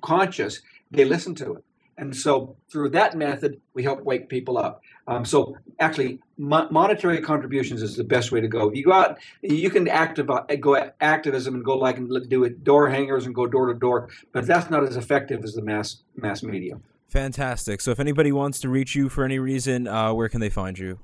[SPEAKER 4] conscious they listen to it. And so through that method, we help wake people up. Um, so actually, mo- monetary contributions is the best way to go. You go out, you can go activism and go like and do it door hangers and go door to door, but that's not as effective as the mass mass media.
[SPEAKER 1] Fantastic. So if anybody wants to reach you for any reason, uh, where can they find you?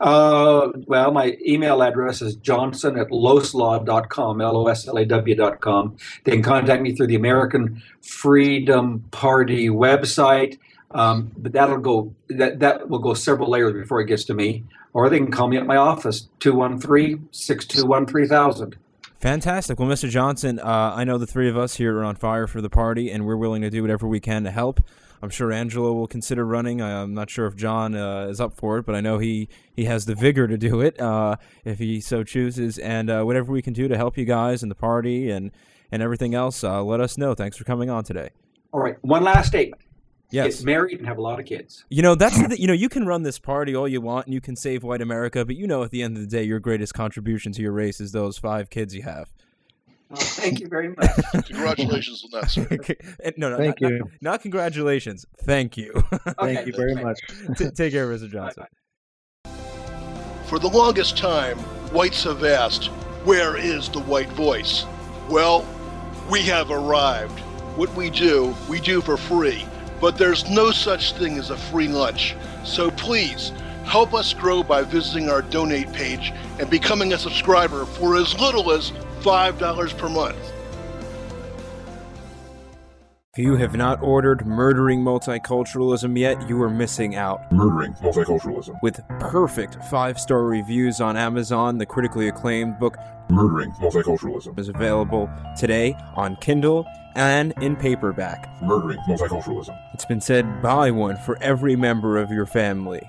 [SPEAKER 4] Uh, well, my email address is johnson at loslaw.com, L-O-S-L-A-W.com. They can contact me through the American Freedom Party website, um, but that'll go that, that will go several layers before it gets to me. Or they can call me at my office, 213-621-3000.
[SPEAKER 1] Fantastic. Well, Mr. Johnson, uh, I know the three of us here are on fire for the party, and we're willing to do whatever we can to help. I'm sure Angelo will consider running. I'm not sure if John uh, is up for it, but I know he, he has the vigor to do it uh, if he so chooses. And uh, whatever we can do to help you guys and the party and, and everything else, uh, let us know. Thanks for coming on today.
[SPEAKER 4] All right. One last statement.
[SPEAKER 1] Yes.
[SPEAKER 4] Get married and have a lot of kids.
[SPEAKER 1] You know, that's the, you know, you can run this party all you want and you can save white America, but you know at the end of the day your greatest contribution to your race is those five kids you have.
[SPEAKER 4] Oh, thank you very much.
[SPEAKER 2] Congratulations on that, sir.
[SPEAKER 1] Eh, no, no,
[SPEAKER 3] Thank
[SPEAKER 1] not,
[SPEAKER 3] you.
[SPEAKER 1] Not, not congratulations. Thank you.
[SPEAKER 3] Thank you very much.
[SPEAKER 1] T- take care, Mr. Johnson.
[SPEAKER 2] For the longest time, whites have asked, Where is the white voice? Well, we have arrived. What we do, we do for free. But there's no such thing as a free lunch. So please, help us grow by visiting our donate page and becoming a subscriber for as little as $5 per month.
[SPEAKER 1] If you have not ordered Murdering Multiculturalism yet, you are missing out.
[SPEAKER 5] Murdering Multiculturalism.
[SPEAKER 1] With perfect five star reviews on Amazon, the critically acclaimed book
[SPEAKER 5] Murdering Multiculturalism.
[SPEAKER 1] is available today on Kindle and in paperback.
[SPEAKER 5] Murdering Multiculturalism.
[SPEAKER 1] It's been said buy one for every member of your family.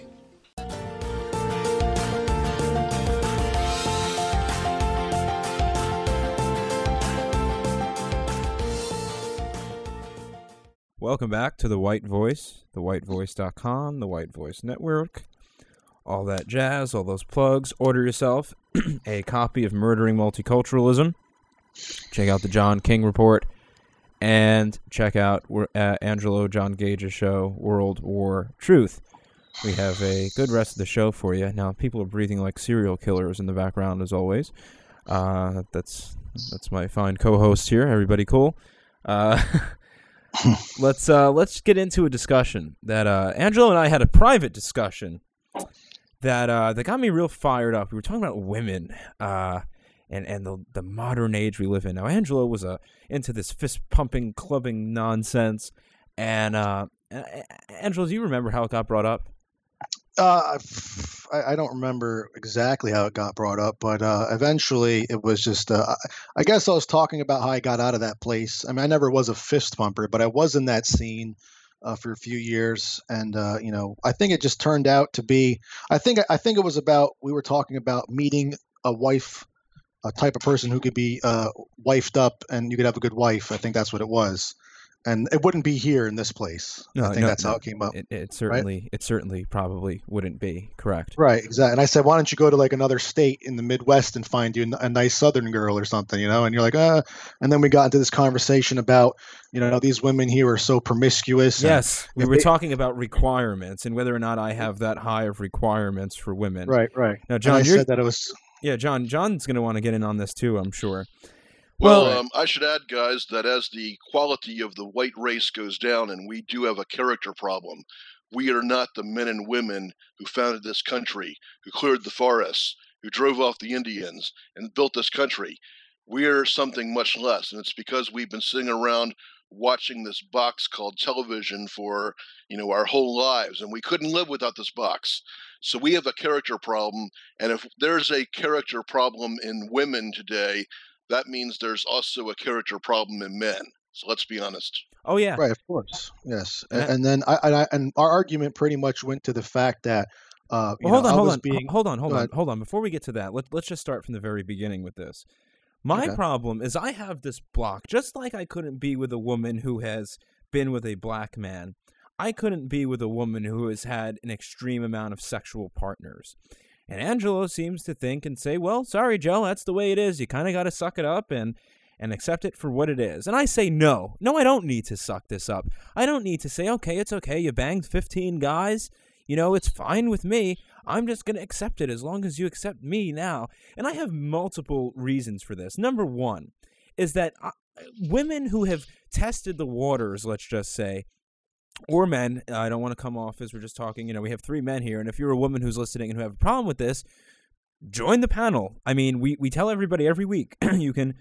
[SPEAKER 1] Welcome back to The White Voice, thewhitevoice.com, the White Voice Network, all that jazz, all those plugs. Order yourself a copy of Murdering Multiculturalism. Check out the John King Report. And check out uh, Angelo John Gage's show, World War Truth. We have a good rest of the show for you. Now, people are breathing like serial killers in the background, as always. Uh, that's that's my fine co-host here. Everybody cool? Uh, let's uh, let's get into a discussion that uh, Angelo and I had a private discussion that uh, that got me real fired up. We were talking about women uh, and and the the modern age we live in. Now Angelo was uh, into this fist pumping, clubbing nonsense, and uh, Angelo, do you remember how it got brought up?
[SPEAKER 3] Uh, I, I don't remember exactly how it got brought up, but uh, eventually it was just. Uh, I guess I was talking about how I got out of that place. I mean, I never was a fist pumper, but I was in that scene uh, for a few years, and uh, you know, I think it just turned out to be. I think I think it was about we were talking about meeting a wife, a type of person who could be uh, wifed up, and you could have a good wife. I think that's what it was. And it wouldn't be here in this place.
[SPEAKER 1] No,
[SPEAKER 3] I think
[SPEAKER 1] no,
[SPEAKER 3] that's how it came up.
[SPEAKER 1] It, it certainly, it certainly probably wouldn't be correct.
[SPEAKER 3] Right, exactly. And I said, why don't you go to like another state in the Midwest and find you a nice Southern girl or something, you know? And you're like, uh. And then we got into this conversation about, you know, these women here are so promiscuous.
[SPEAKER 1] Yes, we were
[SPEAKER 3] they-
[SPEAKER 1] talking about requirements and whether or not I have that high of requirements for women.
[SPEAKER 3] Right, right.
[SPEAKER 1] Now,
[SPEAKER 3] And
[SPEAKER 1] John,
[SPEAKER 3] I
[SPEAKER 1] you're,
[SPEAKER 3] said that it was
[SPEAKER 1] yeah, John, John's going to want to get in on this too. I'm sure.
[SPEAKER 2] Well,
[SPEAKER 1] Well-
[SPEAKER 2] um, I should add, guys, that as the quality of the white race goes down, and we do have a character problem, we are not the men and women who founded this country, who cleared the forests, who drove off the Indians, and built this country. We are something much less, and it's because we've been sitting around watching this box called television for you know our whole lives, and we couldn't live without this box. So we have a character problem, and if there's a character problem in women today, that means there's also a character problem in men. So let's be honest.
[SPEAKER 1] Oh yeah,
[SPEAKER 3] right, of course, yes.
[SPEAKER 1] And
[SPEAKER 3] And, and then I, and I and our argument pretty much went to the fact that, uh, you
[SPEAKER 1] Well, hold
[SPEAKER 3] know,
[SPEAKER 1] on,
[SPEAKER 3] I
[SPEAKER 1] hold
[SPEAKER 3] was
[SPEAKER 1] on,
[SPEAKER 3] being
[SPEAKER 1] hold on, hold
[SPEAKER 3] Go
[SPEAKER 1] on, hold on. Before we get to that, let, let's just start from the very beginning with this. My
[SPEAKER 3] Okay.
[SPEAKER 1] problem is I have this block, just like I couldn't be with a woman who has been with a black man. I couldn't be with a woman who has had an extreme amount of sexual partners. And Angelo seems to think and say, "Well, sorry, Joe, that's the way it is. You kind of got to suck it up and and accept it for what it is." And I say, "No, no, I don't need to suck this up. I don't need to say, okay, it's okay. You banged 15 guys. You know, it's fine with me. I'm just going to accept it as long as you accept me now." And I have multiple reasons for this. Number one is that I, women who have tested the waters, let's just say, or men, I don't want to come off as we're just talking, you know, we have three men here, and if you're a woman who's listening and who have a problem with this, join the panel. I mean, we, we tell everybody every week you can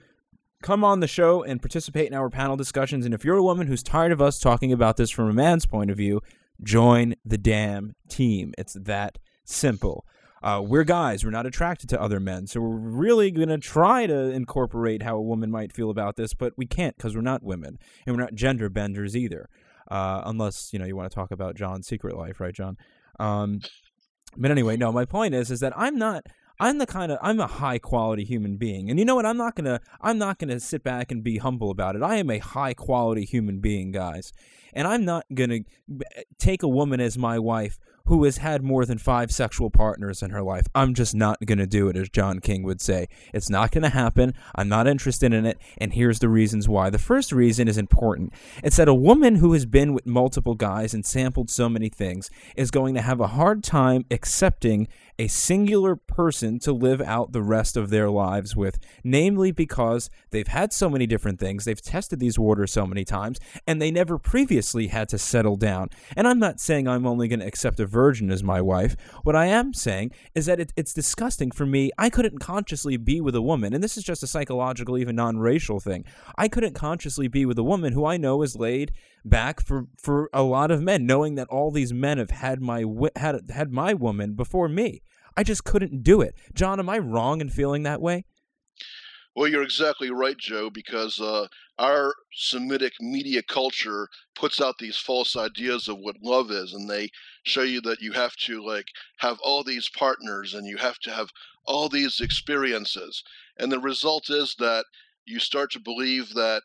[SPEAKER 1] come on the show and participate in our panel discussions, and if you're a woman who's tired of us talking about this from a man's point of view, join the damn team. It's that simple. Uh, we're guys. We're not attracted to other men, so we're really gonna try to incorporate how a woman might feel about this, but we can't because we're not women and we're not gender benders either. Uh, unless you know you want to talk about John's secret life, right, John? Um, but anyway, no. My point is, is that I'm not. I'm the kind of I'm a high quality human being, and you know what? I'm not gonna I'm not gonna sit back and be humble about it. I am a high quality human being, guys, and I'm not gonna take a woman as my wife who has had more than five sexual partners in her life. I'm just not gonna do it, as John King would say. It's not gonna happen. I'm not interested in it, and here's the reasons why. The first reason is important. It's that a woman who has been with multiple guys and sampled so many things is going to have a hard time accepting a singular person to live out the rest of their lives with, namely because they've had so many different things, they've tested these waters so many times, and they never previously had to settle down. And I'm not saying I'm only going to accept a virgin as my wife. What I am saying is that it, it's disgusting for me. I couldn't consciously be with a woman, and this is just a psychological, even non racial thing. I couldn't consciously be with a woman who I know is laid back for, for a lot of men, knowing that all these men have had my had had my woman before me. I just couldn't do it. John, am I wrong in feeling that way?
[SPEAKER 2] Well, you're exactly right, Joe, because uh, our Semitic media culture puts out these false ideas of what love is, and they show you that you have to like have all these partners and you have to have all these experiences, and the result is that you start to believe that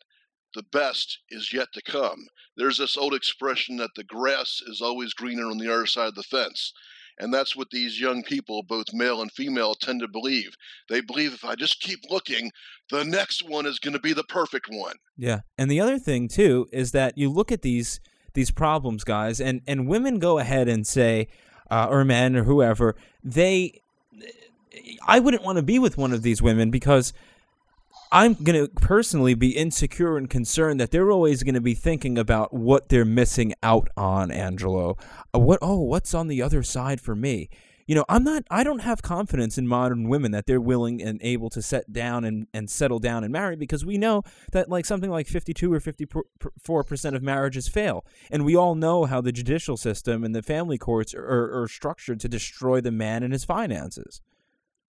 [SPEAKER 2] the best is yet to come. There's this old expression that the grass is always greener on the other side of the fence. And that's what these young people, both male and female, tend to believe. They believe if I just keep looking, the next one is going to be the perfect one.
[SPEAKER 1] Yeah. And the other thing too is that you look at these these problems, guys, and and women go ahead and say, uh, or men or whoever, they, I wouldn't want to be with one of these women because I'm going to personally be insecure and concerned that they're always going to be thinking about what they're missing out on, Angelo. Uh, what oh, what's on the other side for me? You know, I'm not I don't have confidence in modern women that they're willing and able to set down and, and settle down and marry because we know that like something like 52 or 54% of marriages fail. And we all know how the judicial system and the family courts are, are, are structured to destroy the man and his finances.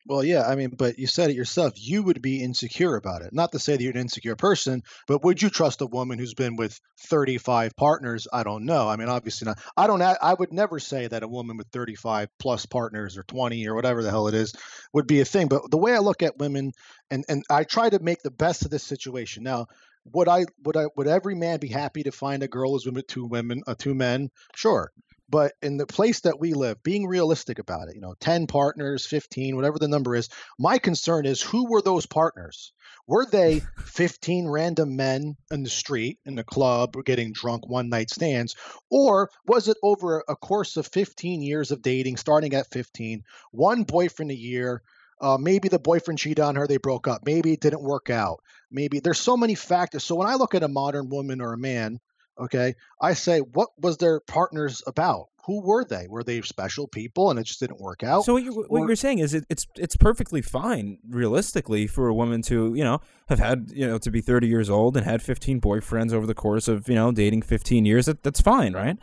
[SPEAKER 3] Well, yeah, I mean, but you said it yourself. You would be insecure about it. Not to say that you're an insecure person, but would you trust a woman who's been with 35 partners? I don't know. I mean, obviously not. I don't. I would never say that a woman with 35 plus partners or 20 or whatever the hell it is would be a thing. But the way I look at women, and and I try to make the best of this situation. Now, would I would I would every man be happy to find a girl who's been with two women, uh, two men? Sure. But in the place that we live, being realistic about it, you know, 10 partners, 15, whatever the number is, my concern is who were those partners? Were they 15 random men in the street, in the club, or getting drunk one night stands? Or was it over a course of 15 years of dating, starting at 15, one boyfriend a year? Uh, maybe the boyfriend cheated on her, they broke up. Maybe it didn't work out. Maybe there's so many factors. So when I look at a modern woman or a man, okay, I say, what was their partners about? Who were they? Were they special people and it just didn't work out?
[SPEAKER 1] So what you're, what
[SPEAKER 3] Or-
[SPEAKER 1] you're saying is it, it's it's perfectly fine, realistically, for a woman to you know have had you know to be 30 years old and had 15 boyfriends over the course of you know dating 15 years. That, that's fine, right?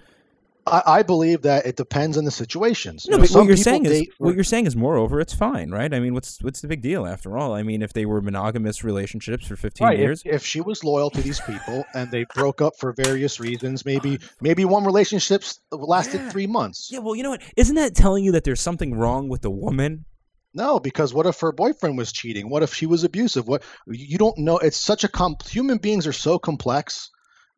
[SPEAKER 3] I, I believe that it depends on the situations.
[SPEAKER 1] No,
[SPEAKER 3] You know,
[SPEAKER 1] but what you're saying is
[SPEAKER 3] for-
[SPEAKER 1] what you're saying is moreover, it's fine, right? I mean, what's what's the big deal after all? I mean, if they were monogamous relationships for 15
[SPEAKER 3] Right,
[SPEAKER 1] years,
[SPEAKER 3] If, she was loyal to these people and they broke up for various reasons, maybe maybe one relationship lasted
[SPEAKER 1] Yeah.
[SPEAKER 3] three months.
[SPEAKER 1] yeah. Well, you know what? Isn't that telling you that there's something wrong with the woman?
[SPEAKER 3] No, because what if her boyfriend was cheating? What if she was abusive? What you don't know. It's such a com- human beings are so complex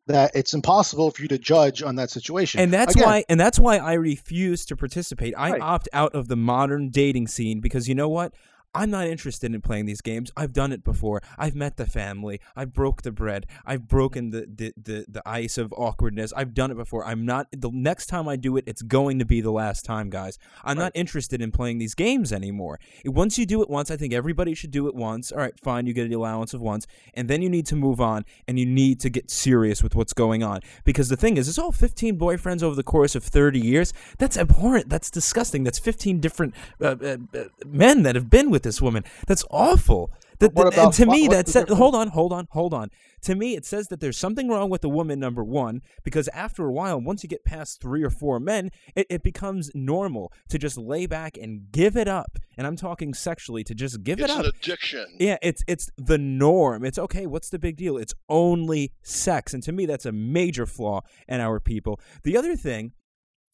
[SPEAKER 3] that it's impossible for you to judge on that situation.
[SPEAKER 1] And that's
[SPEAKER 3] Again,
[SPEAKER 1] why and that's why I refuse to participate. I
[SPEAKER 3] Right.
[SPEAKER 1] opt out of the modern dating scene because you know what? I'm not interested in playing these games. I've done it before. I've met the family. I've broke the bread. I've broken the, the, the, the ice of awkwardness. I've done it before. I'm not the next time I do it, it's going to be the last time, guys. I'm not interested in playing these games anymore. Once you do it once, I think everybody should do it once. All right, fine, you get the allowance of once, and then you need to move on and you need to get serious with what's going on. Because the thing is, it's all 15 boyfriends over the course of 30 years. That's abhorrent. That's disgusting. That's 15 different uh, uh, uh, men that have been with this woman. That's awful. That,
[SPEAKER 3] What
[SPEAKER 1] that- and to
[SPEAKER 3] what-
[SPEAKER 1] me,
[SPEAKER 3] what's
[SPEAKER 1] that said, hold on, hold on, hold on. To me, it says that there's something wrong with the woman, number one, because after a while, once you get past three or four men, it, it becomes normal to just lay back and give it up. And I'm talking sexually, to just give
[SPEAKER 2] It's
[SPEAKER 1] it
[SPEAKER 2] an
[SPEAKER 1] up.
[SPEAKER 2] addiction.
[SPEAKER 1] Yeah, it's it's the norm. It's okay. What's the big deal? It's only sex, and to me, that's a major flaw in our people. The other thing.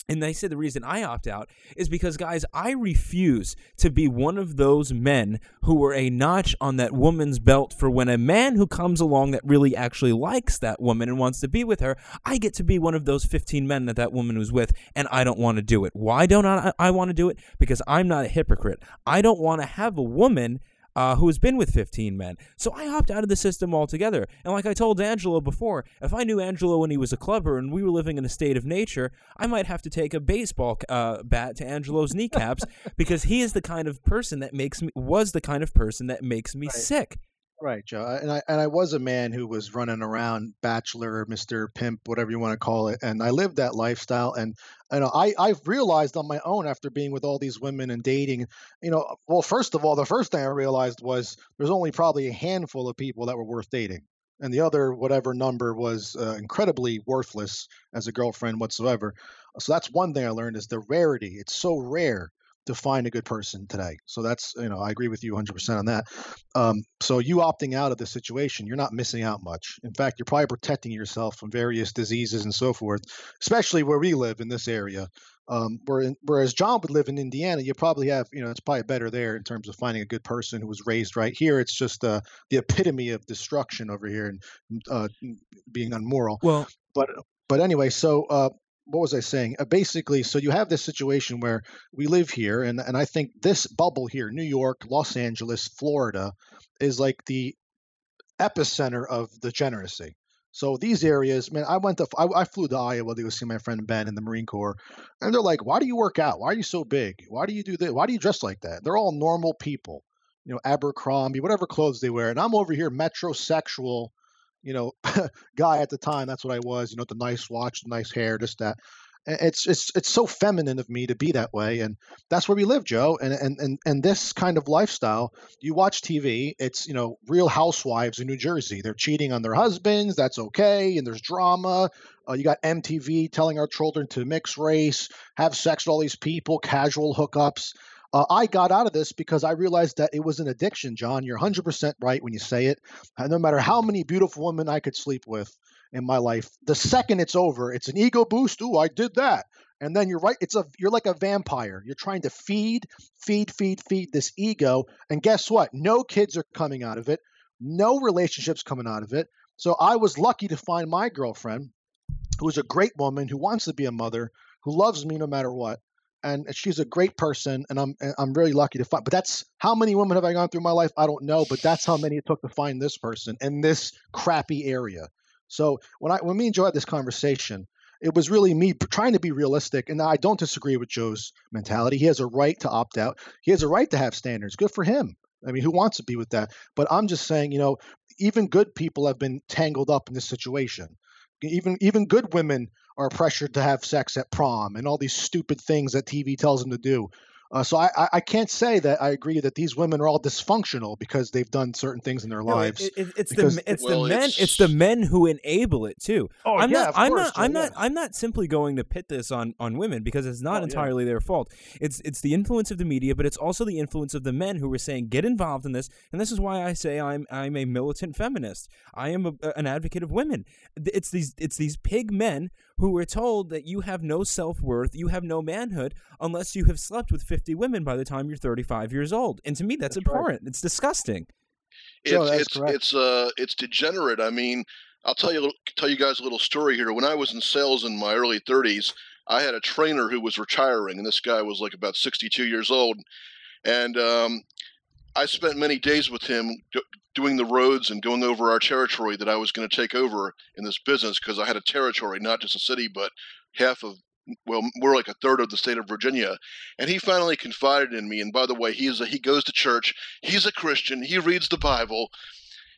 [SPEAKER 1] And they said the reason I opt out is because, guys, I refuse to be one of those men who are a notch on that woman's belt for when a man who comes along that really actually likes that woman and wants to be with her, I get to be one of those 15 men that that woman was with, and I don't want to do it. Why don't I, I want to do it? Because I'm not a hypocrite. I don't want to have a woman uh, who has been with 15 men. So I opt out of the system altogether. And like I told Angelo before, if I knew Angelo when he was a clubber and we were living in a state of nature, I might have to take a baseball uh, bat to Angelo's kneecaps because he is the kind of person that makes me was the kind of person that makes me
[SPEAKER 3] Right.
[SPEAKER 1] sick.
[SPEAKER 3] Right, Joe. And I and I was a man who was running around, bachelor, Mister Pimp, whatever you want to call it, and I lived that lifestyle. And you know, I I've realized on my own after being with all these women and dating, you know, well, first of all, the first thing I realized was there's only probably a handful of people that were worth dating, and the other whatever number was uh, incredibly worthless as a girlfriend whatsoever. So that's one thing I learned is the rarity. It's so rare to find a good person today. So that's you know I agree with you 100% on that. Um, so you opting out of the situation, you're not missing out much. In fact, you're probably protecting yourself from various diseases and so forth, especially where we live in this area. Um, in, whereas John would live in Indiana, you probably have, you know, it's probably better there in terms of finding a good person who was raised right here. It's just uh, the epitome of destruction over here and uh, being unmoral
[SPEAKER 1] Well,
[SPEAKER 3] but but anyway, so uh, what was I saying? Uh, basically, so you have this situation where we live here, and and I think this bubble here, New York, Los Angeles, Florida, is like the epicenter of degeneracy. So these areas, man, I went to, I, I flew to Iowa to go see my friend Ben in the Marine Corps, and they're like, "Why do you work out? Why are you so big? Why do you do this? Why do you dress like that?" They're all normal people, you know, Abercrombie, whatever clothes they wear, and I'm over here metrosexual, you know, guy at the time. That's what I was, you know, the nice watch, the nice hair, just that. It's it's it's so feminine of me to be that way, and that's where we live, Joe. And and and and this kind of lifestyle, you watch TV. It's you know, Real Housewives in New Jersey. They're cheating on their husbands. That's okay, and there's drama. Uh, you got MTV telling our children to mix race, have sex with all these people, casual hookups. Uh, I got out of this because I realized that it was an addiction, John. You're 100% right when you say it. And no matter how many beautiful women I could sleep with in my life, the second it's over, it's an ego boost. Ooh, I did that. And then you're right. It's a you're like a vampire. You're trying to feed, feed, feed, feed this ego. And guess what? No kids are coming out of it. No relationships coming out of it. So I was lucky to find my girlfriend, who is a great woman who wants to be a mother, who loves me no matter what, and she's a great person, and I'm I'm really lucky to find. But that's how many women have I gone through my life? I don't know, but that's how many it took to find this person in this crappy area. So when I when me and Joe had this conversation, it was really me trying to be realistic. And I don't disagree with Joe's mentality. He has a right to opt out. He has a right to have standards. Good for him. I mean, who wants to be with that? But I'm just saying, you know, even good people have been tangled up in this situation. Even even good women are pressured to have sex at prom and all these stupid things that TV tells them to do. Uh, so I, I I can't say that I agree that these women are all dysfunctional because they've done certain things in their
[SPEAKER 1] No, it-
[SPEAKER 3] lives.
[SPEAKER 1] it- it's
[SPEAKER 3] because-
[SPEAKER 1] the it's
[SPEAKER 2] Well,
[SPEAKER 1] the men
[SPEAKER 2] it's-
[SPEAKER 1] it's the men who enable it too.
[SPEAKER 3] Oh,
[SPEAKER 1] I'm
[SPEAKER 3] yeah,
[SPEAKER 1] not
[SPEAKER 3] of
[SPEAKER 1] I'm
[SPEAKER 3] course,
[SPEAKER 1] not I'm not. I'm not simply going to pit this on on women because it's not
[SPEAKER 3] Oh, yeah.
[SPEAKER 1] entirely their fault. It's it's the influence of the media, but it's also the influence of the men who are saying get involved in this. And this is why I say I'm I'm a militant feminist. I am a, an advocate of women. It's these it's these pig men who were told that you have no self-worth, you have no manhood unless you have slept with 50 women by the time you're 35 years old. And to me that's,
[SPEAKER 3] That's right.
[SPEAKER 1] abhorrent. It's disgusting.
[SPEAKER 2] It's
[SPEAKER 3] that's
[SPEAKER 2] it's
[SPEAKER 3] correct.
[SPEAKER 2] it's uh it's degenerate. I mean, I'll tell you little- tell you guys a little story here. When I was in sales in my early 30s, I had a trainer who was retiring, and this guy was like about 62 years old, and um, I spent many days with him do- doing the roads and going over our territory that I was going to take over in this business because I had a territory, not just a city, but half of well, we're like a third of the state of Virginia. And he finally confided in me. And by the way, he's a, he goes to church. He's a Christian. He reads the Bible.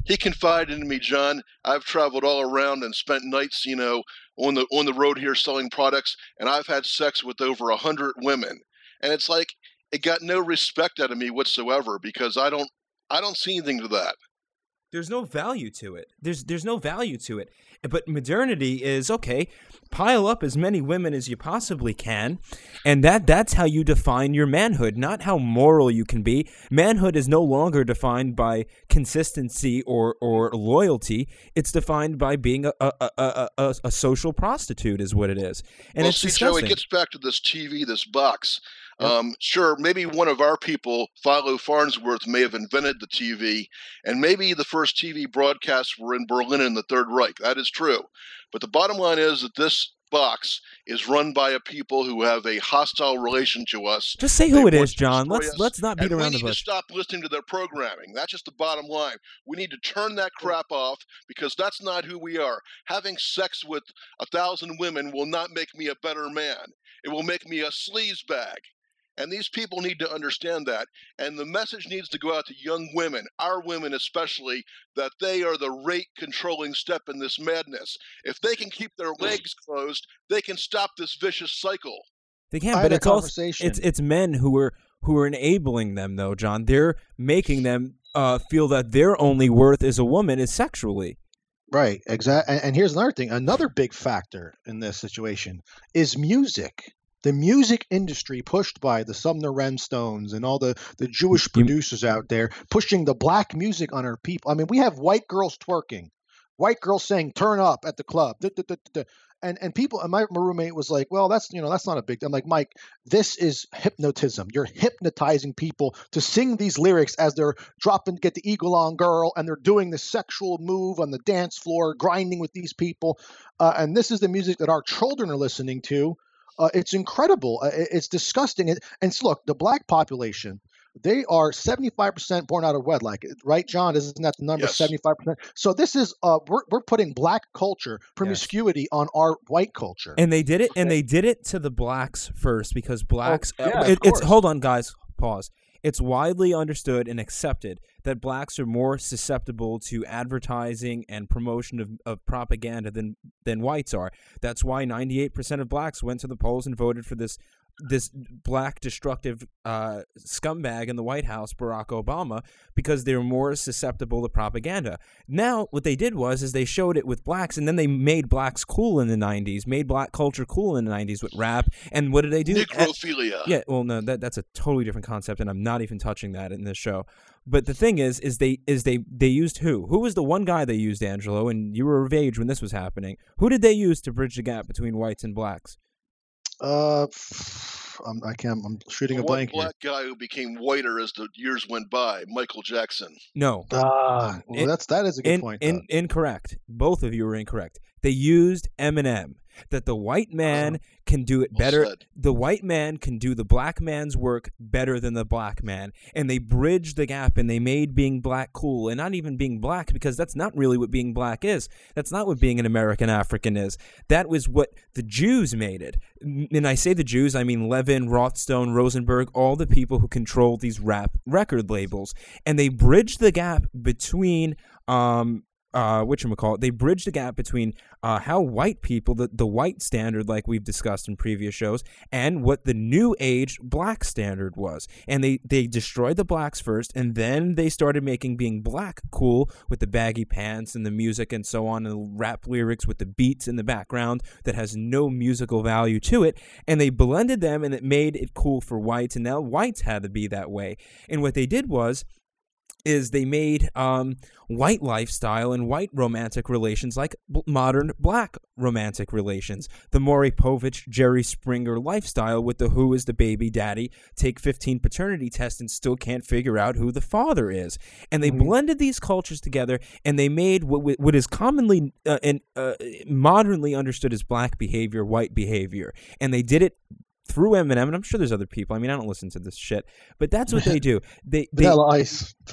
[SPEAKER 2] He confided in me, John. I've traveled all around and spent nights, you know, on the on the road here selling products, and I've had sex with over a hundred women. And it's like it got no respect out of me whatsoever because I don't I don't see anything to that.
[SPEAKER 1] There's no value to it. There's there's no value to it. But modernity is okay. Pile up as many women as you possibly can, and that that's how you define your manhood, not how moral you can be. Manhood is no longer defined by consistency or or loyalty. It's defined by being a a, a, a, a, social prostitute, is what it is. And
[SPEAKER 2] well,
[SPEAKER 1] it's
[SPEAKER 2] see, Joe, it gets back to this TV, this box. Um, sure, maybe one of our people, Philo Farnsworth, may have invented the TV, and maybe the first TV broadcasts were in Berlin in the Third Reich. That is true. But the bottom line is that this box is run by a people who have a hostile relation to us.
[SPEAKER 1] Just say who it
[SPEAKER 2] want
[SPEAKER 1] John. Let's
[SPEAKER 2] us,
[SPEAKER 1] let's not beat
[SPEAKER 2] we
[SPEAKER 1] around the
[SPEAKER 2] need to
[SPEAKER 1] bush.
[SPEAKER 2] stop listening to their programming. That's just the bottom line. We need to turn that crap off because that's not who we are. Having sex with a thousand women will not make me a better man. It will make me a sleaze bag. And these people need to understand that. And the message needs to go out to young women, our women especially, that they are the rate controlling step in this madness. If they can keep their legs closed, they can stop this vicious cycle.
[SPEAKER 1] They can,
[SPEAKER 3] had
[SPEAKER 1] but it's also it's it's men who are who are enabling them though, John. They're making them uh, feel that their only worth as a woman is sexually.
[SPEAKER 3] Right, exactly. And, and here's another thing. Another big factor in this situation is music. The music industry, pushed by the Sumner Redstones and all the, the Jewish producers out there, pushing the black music on our people. I mean, we have white girls twerking, white girls saying "turn up" at the club, duh, duh, duh, duh, duh. and and people. And my, my roommate was like, "Well, that's you know that's not a big." I'm like, Mike, this is hypnotism. You're hypnotizing people to sing these lyrics as they're dropping, get the eagle on girl, and they're doing the sexual move on the dance floor, grinding with these people. Uh, and this is the music that our children are listening to. Uh, it's incredible. Uh, it's disgusting. And, and s- look, the black population, they are 75% born out of wedlock, right, John? Isn't that the number?
[SPEAKER 2] Yes.
[SPEAKER 3] 75%. So this is, uh, we're, we're putting black culture, promiscuity on our white culture.
[SPEAKER 1] And they did it, and they did it to the blacks first because blacks.
[SPEAKER 3] Oh, yeah,
[SPEAKER 1] uh,
[SPEAKER 3] of
[SPEAKER 1] it- it's hold on, guys. Pause. It's widely understood and accepted that blacks are more susceptible to advertising and promotion of, of propaganda than than whites are. That's why 98% of blacks went to the polls and voted for this this black destructive uh, scumbag in the White House, Barack Obama, because they're more susceptible to propaganda. Now, what they did was is they showed it with blacks, and then they made blacks cool in the '90s, made black culture cool in the '90s with rap. And what did they do?
[SPEAKER 2] Necrophilia.
[SPEAKER 1] yeah, well, no, that that's a totally different concept, and I'm not even touching that in this show. But the thing is, is they is they they used who? Who was the one guy they used, Angelo? And you were of age when this was happening. Who did they use to bridge the gap between whites and blacks?
[SPEAKER 3] Uh, I'm, I can't. I'm shooting a
[SPEAKER 2] One
[SPEAKER 3] blank here.
[SPEAKER 2] black guy who became whiter as the years went by, Michael Jackson.
[SPEAKER 1] No,
[SPEAKER 3] Ah, well,
[SPEAKER 1] In-
[SPEAKER 3] that's that is a good
[SPEAKER 1] in,
[SPEAKER 3] point.
[SPEAKER 1] in, incorrect. Both of you are incorrect. They used Eminem. That the white man can do it better.
[SPEAKER 2] said.
[SPEAKER 1] The white man can do the black man's work better than the black man, and they bridged the gap and they made being black cool, and not even being black because that's not really what being black is. That's not what being an American African is. That was what the Jews made it. And I say the Jews, I mean Levin, Rothstone, Rosenberg, all the people who controlled these rap record labels, and they bridged the gap between um uh whatchamacallit, they bridged the gap between uh how white people the, the white standard like we've discussed in previous shows and what the new age black standard was. And they they destroyed the blacks first and then they started making being black cool with the baggy pants and the music and so on and the rap lyrics with the beats in the background that has no musical value to it. And they blended them and it made it cool for whites and now whites had to be that way. And what they did was is they made um, white lifestyle and white romantic relations like b- modern black romantic relations. The Maury Povich, Jerry Springer lifestyle with the who is the baby daddy, take 15 paternity tests and still can't figure out who the father is. And they blended these cultures together and they made what, what is commonly uh, and uh, modernly understood as black behavior, white behavior. And they did it through Eminem, and I'm sure there's other people. I mean, I don't listen to this shit, but that's what they do. They, they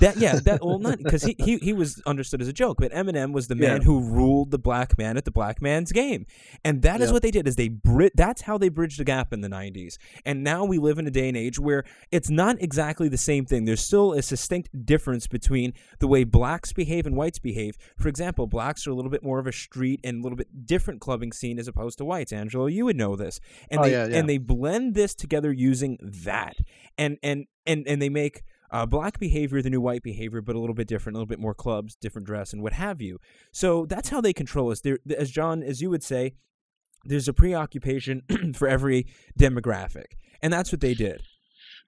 [SPEAKER 1] that yeah that well not because he, he he was understood as a joke but eminem was the man
[SPEAKER 4] Yeah.
[SPEAKER 1] who ruled the black man at the black man's game and that is
[SPEAKER 3] Yeah.
[SPEAKER 1] what they did is they bri- that's how they bridged the gap in the 90s and now we live in a day and age where it's not exactly the same thing there's still a distinct difference between the way blacks behave and whites behave for example blacks are a little bit more of a street and a little bit different clubbing scene as opposed to whites angelo you would know this and
[SPEAKER 3] Oh,
[SPEAKER 1] they
[SPEAKER 3] yeah, yeah.
[SPEAKER 1] and they blend this together using that and and and and they make uh, black behavior the new white behavior, but a little bit different, a little bit more clubs, different dress, and what have you. So that's how they control us. There, as John, as you would say, there's a preoccupation for every demographic, and that's what they did.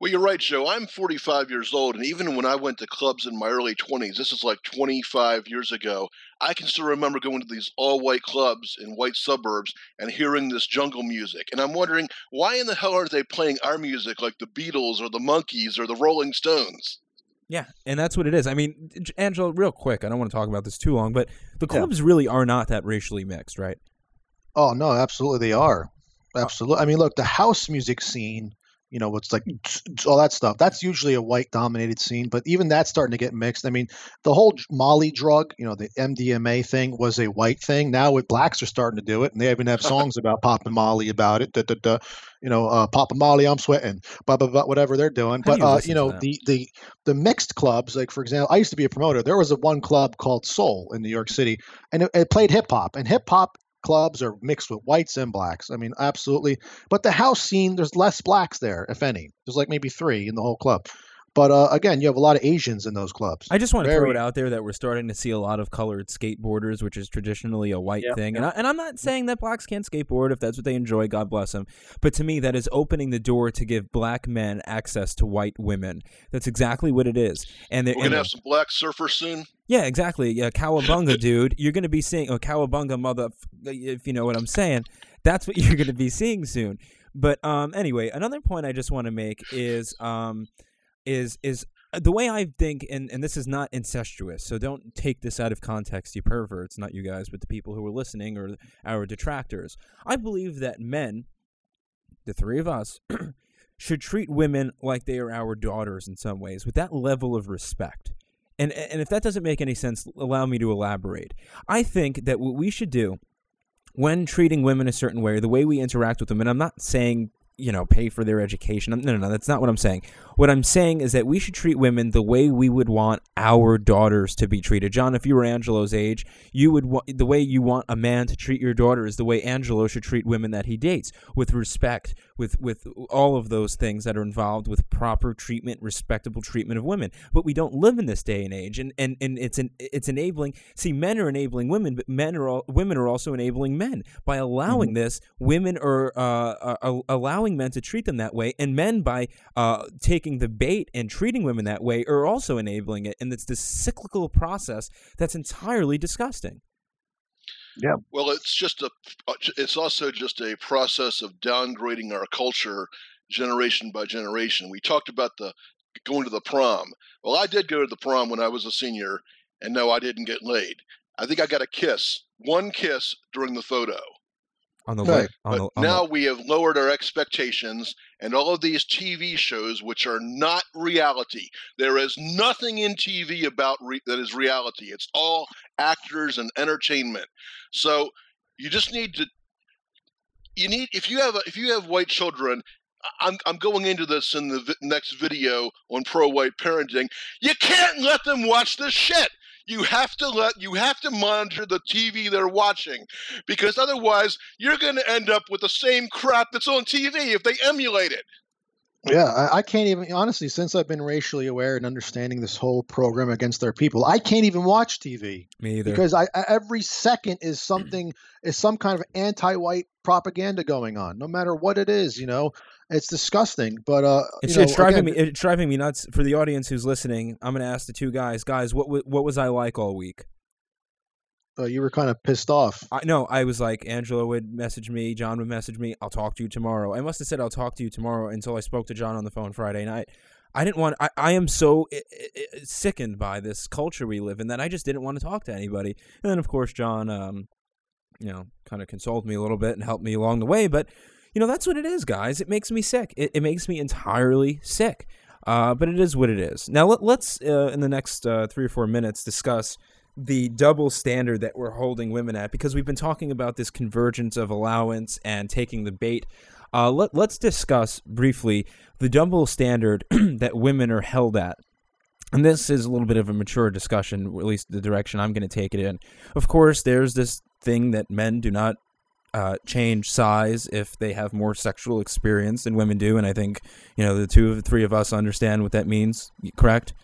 [SPEAKER 2] Well, you're right, Joe. I'm 45 years old, and even when I went to clubs in my early 20s, this is like 25 years ago, I can still remember going to these all white clubs in white suburbs and hearing this jungle music. And I'm wondering, why in the hell aren't they playing our music like the Beatles or the Monkees or the Rolling Stones?
[SPEAKER 1] Yeah, and that's what it is. I mean, Angelo, real quick, I don't want to talk about this too long, but the
[SPEAKER 3] Yeah.
[SPEAKER 1] clubs really are not that racially mixed, right?
[SPEAKER 3] Oh no, absolutely they are. Oh. Absolutely. I mean, look, the house music scene, you know, what's like all that stuff. That's usually a white dominated scene, but even that's starting to get mixed. I mean, the whole Molly drug, you know, the MDMA thing was a white thing. Now with blacks are starting to do it, and they even have songs about popping Molly about it. Da, da, da, you know, uh, popping Molly, I'm sweating, blah blah blah, whatever they're doing.
[SPEAKER 1] How do
[SPEAKER 3] But
[SPEAKER 1] you
[SPEAKER 3] uh, you know, the the the mixed clubs, like for example, I used to be a promoter. There was a one club called Soul in New York City, and it, it played hip hop, and hip hop clubs are mixed with whites and blacks. I mean, absolutely. But the house scene, there's less blacks there, if any. There's like maybe three in the whole club. But uh, again, you have a lot of Asians in those clubs.
[SPEAKER 1] I just want to throw it out there that we're starting to see a lot of colored skateboarders, which is traditionally a white
[SPEAKER 4] Yeah,
[SPEAKER 1] thing. And, I, and I'm not saying that blacks can't skateboard if that's what they enjoy. God bless them. But to me, that is opening the door to give black men access to white women. That's exactly what it is. And,
[SPEAKER 2] We're gonna have some black surfers soon.
[SPEAKER 1] Yeah, exactly. Yeah, cowabunga, dude. You're going to be seeing oh, cowabunga, mother. If you know what I'm saying, that's what you're going to be seeing soon. But um, anyway, another point I just want to make is um, is is uh, the way I think, and and this is not incestuous, so don't take this out of context, you perverts. Not you guys, but the people who are listening or our detractors. I believe that men, the three of us. Should treat women like they are our daughters in some ways, with that level of respect. And and if that doesn't make any sense, allow me to elaborate. I think that what we should do when treating women a certain way, or the way we interact with them, and I'm not saying you know pay for their education. No, no, no, that's not what I'm saying. What I'm saying is that we should treat women the way we would want our daughters to be treated. John, if you were Angelo's age, you would want the way you want a man to treat your daughter is the way Angelo should treat women that he dates, with respect, with with all of those things that are involved with proper treatment, respectable treatment of women. But we don't live in this day and age, and and, and it's an it's enabling. See, men are enabling women, but men are all, women are also enabling men by allowing this. Women are, uh, are are allowing men to treat them that way, and men by uh, taking the bait and treating women that way are also enabling it. And it's this cyclical process that's entirely disgusting. Yeah.
[SPEAKER 2] Well, it's just a. It's also just a process of downgrading our culture generation by generation. We talked about the going to the prom. Well, I did go to the prom when I was a senior, and no, I didn't get laid. I think I got a kiss, one kiss during the photo.
[SPEAKER 1] On the
[SPEAKER 3] Right.
[SPEAKER 1] On
[SPEAKER 2] But
[SPEAKER 1] the, on
[SPEAKER 2] now
[SPEAKER 1] the,
[SPEAKER 2] we have lowered our expectations, and all of these TV shows, which are not reality, there is nothing in TV about re- that is reality. It's all actors and entertainment. So you just need to. You need if you have a, if you have white children. I'm I'm going into this in the vi- next video on pro white parenting. You can't let them watch this shit. You have to let you have to monitor the TV they're watching because otherwise you're going to end up with the same crap that's on TV if they emulate it.
[SPEAKER 3] Yeah, I, I can't even honestly. Since I've been racially aware and understanding this whole program against their people, I can't even watch TV
[SPEAKER 1] me either.
[SPEAKER 3] because I, I every second is something is some kind of anti-white propaganda going on. No matter what it is, you know, it's disgusting. But uh,
[SPEAKER 1] It's,
[SPEAKER 3] you know,
[SPEAKER 1] it's driving
[SPEAKER 3] again,
[SPEAKER 1] me. It's driving me nuts. For the audience who's listening, I'm going to ask the two guys. Guys, what what was I like all week?
[SPEAKER 3] Uh, you were kind of pissed off.
[SPEAKER 1] I no, I was like Angelo would message me, John would message me. I'll talk to you tomorrow. I must have said I'll talk to you tomorrow until I spoke to John on the phone Friday night. I didn't want. I, I am so i- i- i- sickened by this culture we live in that I just didn't want to talk to anybody. And then of course John, um, you know, kind of consoled me a little bit and helped me along the way. But you know, that's what it is, guys. It makes me sick. It, it makes me entirely sick. Uh, but it is what it is. Now let, let's uh, in the next uh, three or four minutes discuss the double standard that we're holding women at because we've been talking about this convergence of allowance and taking the bait. Uh, let, let's discuss briefly the double standard that women are held at. And this is a little bit of a mature discussion, at least the direction I'm going to take it in. Of course, there's this thing that men do not uh, change size if they have more sexual experience than women do, and I think you know the two of the three of us understand what that means. Correct?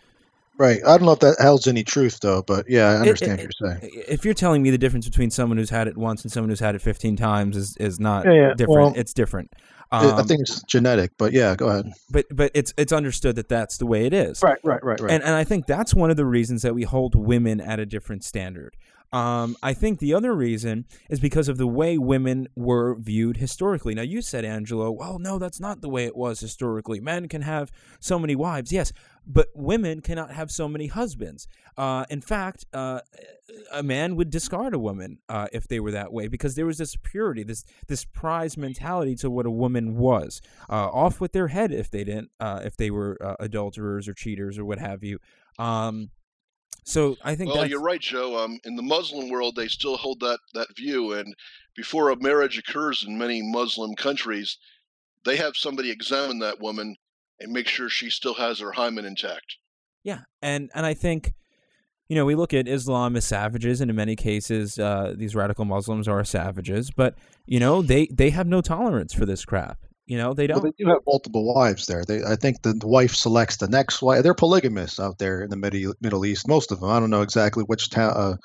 [SPEAKER 3] Right. I don't know if that holds any truth though, but yeah, I understand
[SPEAKER 1] it-
[SPEAKER 3] what you're saying.
[SPEAKER 1] if you're telling me the difference between someone who's had it once and someone who's had it 15 times is, is not
[SPEAKER 3] Yeah, yeah,
[SPEAKER 1] different
[SPEAKER 3] well,
[SPEAKER 1] it's different
[SPEAKER 3] I- I
[SPEAKER 1] Um,
[SPEAKER 3] think it's genetic, but yeah, go ahead.
[SPEAKER 1] but but it's it's understood that that's the way it is
[SPEAKER 3] Right, right, right, right.
[SPEAKER 1] and and I think that's one of the reasons that we hold women at a different standard. Um, I think the other reason is because of the way women were viewed historically. Now, you said, Angelo, well, no, that's not the way it was historically. Men can have so many wives, yes, but women cannot have so many husbands. Uh, in fact, uh, a man would discard a woman uh, if they were that way because there was this purity, this this prize mentality to what a woman was. Uh, off with their head if they didn't, uh, if they were uh, adulterers or cheaters or what have you. Um, so I think
[SPEAKER 2] Well, you're right, Joe. Um, in the Muslim world, they still hold that, that view. And before a marriage occurs in many Muslim countries, they have somebody examine that woman and make sure she still has her hymen intact.
[SPEAKER 1] Yeah, and and I think, you know, we look at Islam as savages, and in many cases, uh, these radical Muslims are savages. But you know, they they have no tolerance for this crap. You know, they don't.
[SPEAKER 3] they do have multiple wives there. They, I think the, wife selects the next wife. They're polygamists out there in the Middle Middle East. Most of them. I don't know exactly which town, uh,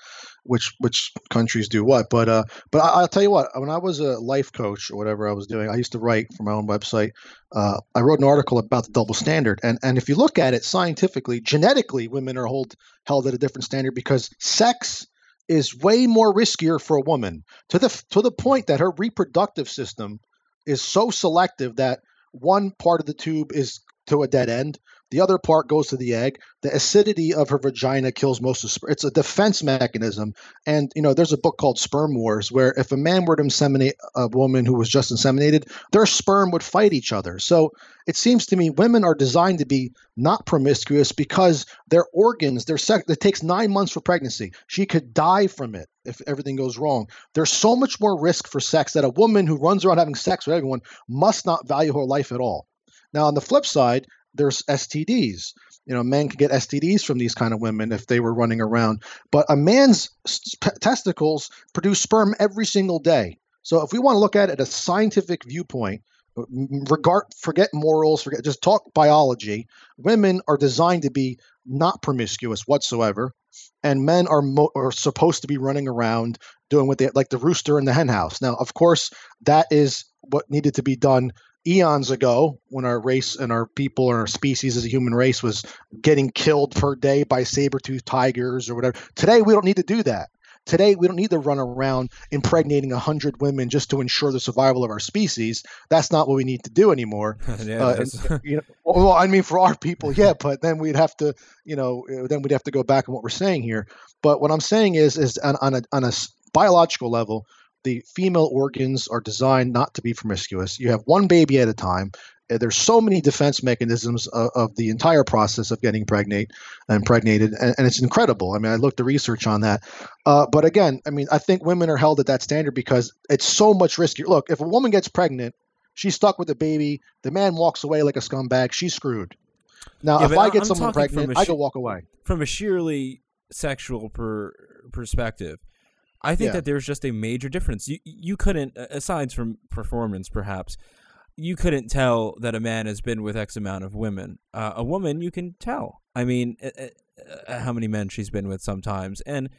[SPEAKER 3] which which countries do what, but uh, but I, I'll tell you what. When I was a life coach or whatever I was doing, I used to write for my own website. Uh, I wrote an article about the double standard, and and if you look at it scientifically, genetically, women are hold held at a different standard because sex is way more riskier for a woman to the to the point that her reproductive system is so selective that one part of the tube is to a dead end the other part goes to the egg. The acidity of her vagina kills most of sperm. It's a defense mechanism. And you know there's a book called sperm wars where if a man were to inseminate a woman who was just inseminated their sperm would fight each other. So it seems to me women are designed to be not promiscuous because their organs their sex it takes nine months for pregnancy. She could die from it if everything goes wrong. There's so much more risk for sex that a woman who runs around having sex with everyone must not value her life at all. Now, on the flip side, there's STDs. You know, men can get STDs from these kind of women if they were running around. But a man's testicles produce sperm every single day. So if we want to look at it at a scientific viewpoint, uh, regard forget morals, forget just talk biology. Women are designed to be not promiscuous whatsoever, and men are mo- are supposed to be running around doing what they like the rooster in the hen house. Now, of course, that is what needed to be done eons ago when our race and our people and our species as a human race was getting killed per day by saber-toothed tigers or whatever. Today we don't need to do that. today we don't need to run around impregnating 100 women just to ensure the survival of our species that's not what we need to do anymore
[SPEAKER 1] yeah,
[SPEAKER 3] uh, and, you know, well, I mean, for our people, yeah, but then we'd have to, you know, uh, then we'd have to go back on what we're saying here. But what I'm saying is, is on, on a on a biological level, the female organs are designed not to be promiscuous. You have one baby at a time. Uh, There's so many defense mechanisms of, of the entire process of getting pregnant, impregnated, and, and it's incredible. I mean, I looked the research on that. Uh, but again, I mean, I think women are held at that standard because it's so much riskier. Look, if a woman gets pregnant, she's stuck with the baby. The man walks away like a scumbag. She's screwed. Now,
[SPEAKER 1] Yeah,
[SPEAKER 3] if I get
[SPEAKER 1] I'm
[SPEAKER 3] someone pregnant,
[SPEAKER 1] a
[SPEAKER 3] I
[SPEAKER 1] sh-
[SPEAKER 3] can walk away.
[SPEAKER 1] from a sheerly sexual per perspective, I think
[SPEAKER 3] Yeah.
[SPEAKER 1] that there's just a major difference. You you couldn't, aside from performance, perhaps, you couldn't tell that a man has been with X amount of women. Uh, a woman, you can tell. I mean, uh, uh, uh, how many men she's been with sometimes, and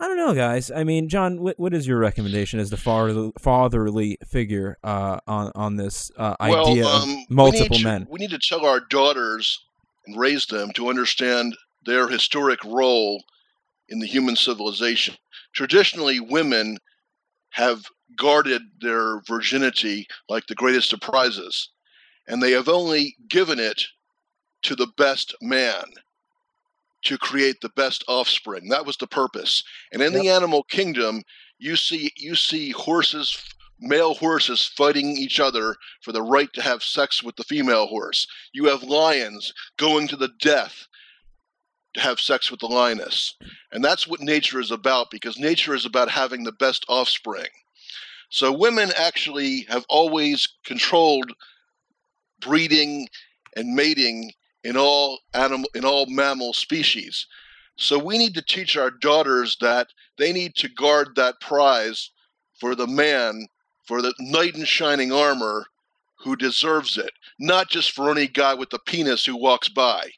[SPEAKER 1] I don't know, guys. I mean, John, what, what is your recommendation as the father, fatherly figure uh, on on this uh,
[SPEAKER 2] well,
[SPEAKER 1] idea
[SPEAKER 2] um,
[SPEAKER 1] of multiple
[SPEAKER 2] we need to,
[SPEAKER 1] men?
[SPEAKER 2] We need to tell our daughters and raise them to understand their historic role in the human civilization. Traditionally, women have guarded their virginity like the greatest of prizes, and they have only given it to the best man to create the best offspring. That was the purpose. And in the animal kingdom, you see you see horses male horses fighting each other for the right to have sex with the female horse. You have lions going to the death to have sex with the lioness. And that's what nature is about because nature is about having the best offspring. So women actually have always controlled breeding and mating in all animal in all mammal species. So we need to teach our daughters that they need to guard that prize for the man, for the knight in shining armor who deserves it, not just for any guy with a penis who walks by.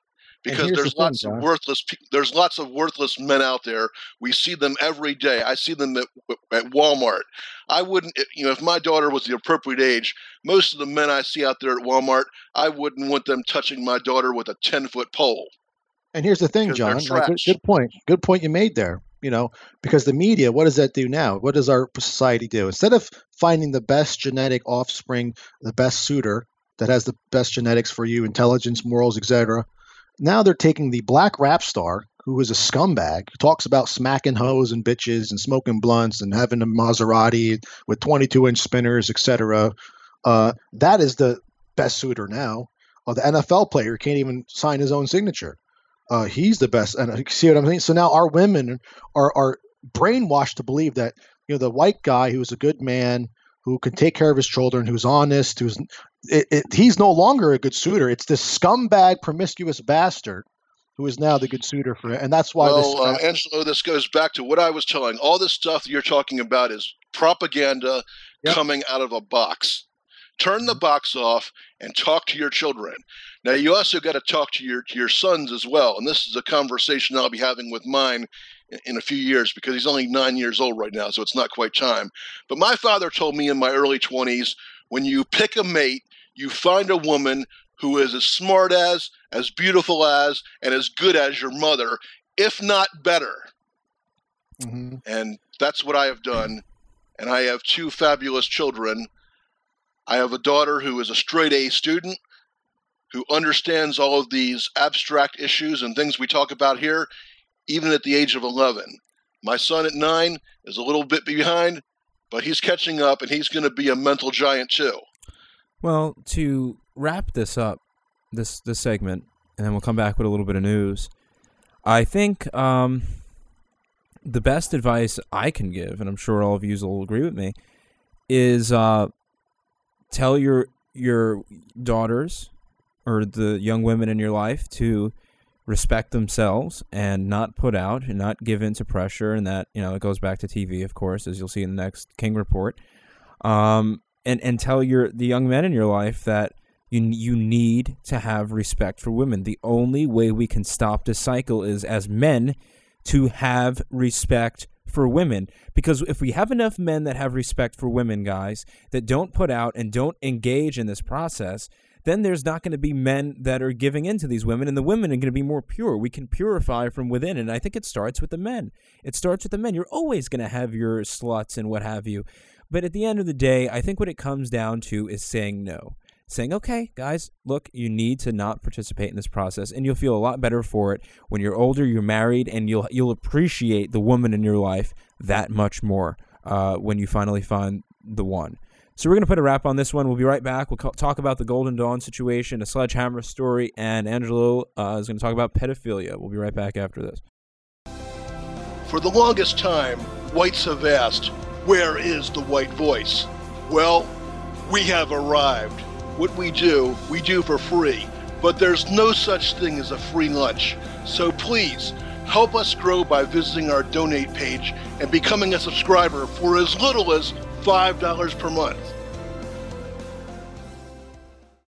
[SPEAKER 2] Because there's
[SPEAKER 3] the
[SPEAKER 2] lots
[SPEAKER 3] John.
[SPEAKER 2] of worthless there's lots of worthless men out there. We see them every day. I see them at, at Walmart. I wouldn't you know if my daughter was the appropriate age, most of the men I see out there at Walmart, I wouldn't want them touching my daughter with a 10-foot pole.
[SPEAKER 3] And here's the thing, John. Like, good, good point. Good point you made there. You know, because the media, what does that do now? What does our society do? Instead of finding the best genetic offspring, the best suitor that has the best genetics for you, intelligence, morals, etc., now they're taking the black rap star who is a scumbag, who talks about smacking hoes and bitches and smoking blunts and having a Maserati with 22 inch spinners, etc. Uh, that is the best suitor now. Uh, the NFL player can't even sign his own signature uh, he's the best. And uh, see what I'm saying? So now our women are are brainwashed to believe that you know the white guy who's a good man who can take care of his children, who's honest, who's it, it, he's no longer a good suitor. It's this scumbag, promiscuous bastard who is now the good suitor for it, and that's why
[SPEAKER 2] well, uh. Angelo, this goes back to what I was telling. All this stuff you're talking about is propaganda
[SPEAKER 3] Yep.
[SPEAKER 2] coming out of a box. Turn the box off and talk to your children. Now, you also got to talk to your to your sons as well. And this is a conversation I'll be having with mine in, in a few years because he's only nine years old right now, so it's not quite time. But my father told me in my early 20s when you pick a mate, you find a woman who is as smart as, as beautiful as, and as good as your mother, if not better.
[SPEAKER 3] Mhm.
[SPEAKER 2] And that's what I have done. And I have two fabulous children. I have a daughter who is a straight A student who understands all of these abstract issues and things we talk about here, even at the age of 11. My son at nine is a little bit behind, but he's catching up and he's going to be a mental giant too.
[SPEAKER 1] Well, to wrap this up, this this segment, and then we'll come back with a little bit of news. I think um, the best advice I can give, and I'm sure all of you will agree with me, is uh, tell your your daughters or the young women in your life to respect themselves and not put out and not give in to pressure and that you know it goes back to TV of course as you'll see in the next King report. Um and and tell your the young men in your life that you you need to have respect for women. The only way we can stop this cycle is as men to have respect for women because if we have enough men that have respect for women guys that don't put out and don't engage in this process then there's not going to be men that are giving in to these women, and the women are going to be more pure. We can purify from within, and I think it starts with the men. It starts with the men. You're always going to have your sluts and what have you. But at the end of the day, I think what it comes down to is saying no. Saying, okay, guys, look, you need to not participate in this process, and you'll feel a lot better for it when you're older, you're married, and you'll you'll appreciate the woman in your life that much more uh, when you finally find the one. So we're going to put a wrap on this one. We'll be right back. We'll talk about the Golden Dawn situation, a sledgehammer story, and Angelo uh, is going to talk about pedophilia. We'll be right back after this.
[SPEAKER 2] For the longest time, whites have asked, where is the white voice? Well, we have arrived. What we do, we do for free. But there's no such thing as a free lunch. So please, help us grow by visiting our donate page and becoming a subscriber for as little as $5 per month.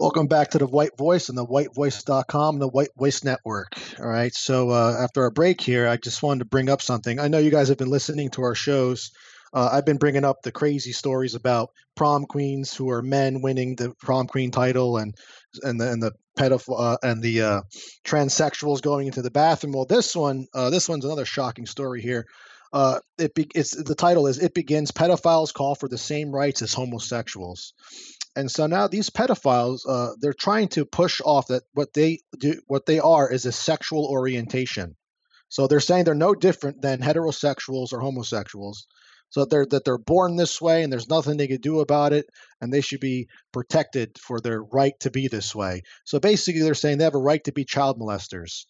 [SPEAKER 3] Welcome back to the White Voice and the whitevoice.com, the White Voice Network. All right. So, uh, after our break here, I just wanted to bring up something. I know you guys have been listening to our shows. Uh, I've been bringing up the crazy stories about prom queens who are men winning the prom queen title and and the and the pedophile uh, and the uh, transsexuals going into the bathroom. Well, this one, uh, this one's another shocking story here. Uh, it be, it's the title is "It Begins." Pedophiles call for the same rights as homosexuals and so now these pedophiles uh, they're trying to push off that what they do what they are is a sexual orientation. So they're saying they're no different than heterosexuals or homosexuals. So they're that they're born this way and there's nothing they could do about it and they should be protected for their right to be this way. So basically they're saying they have a right to be child molesters.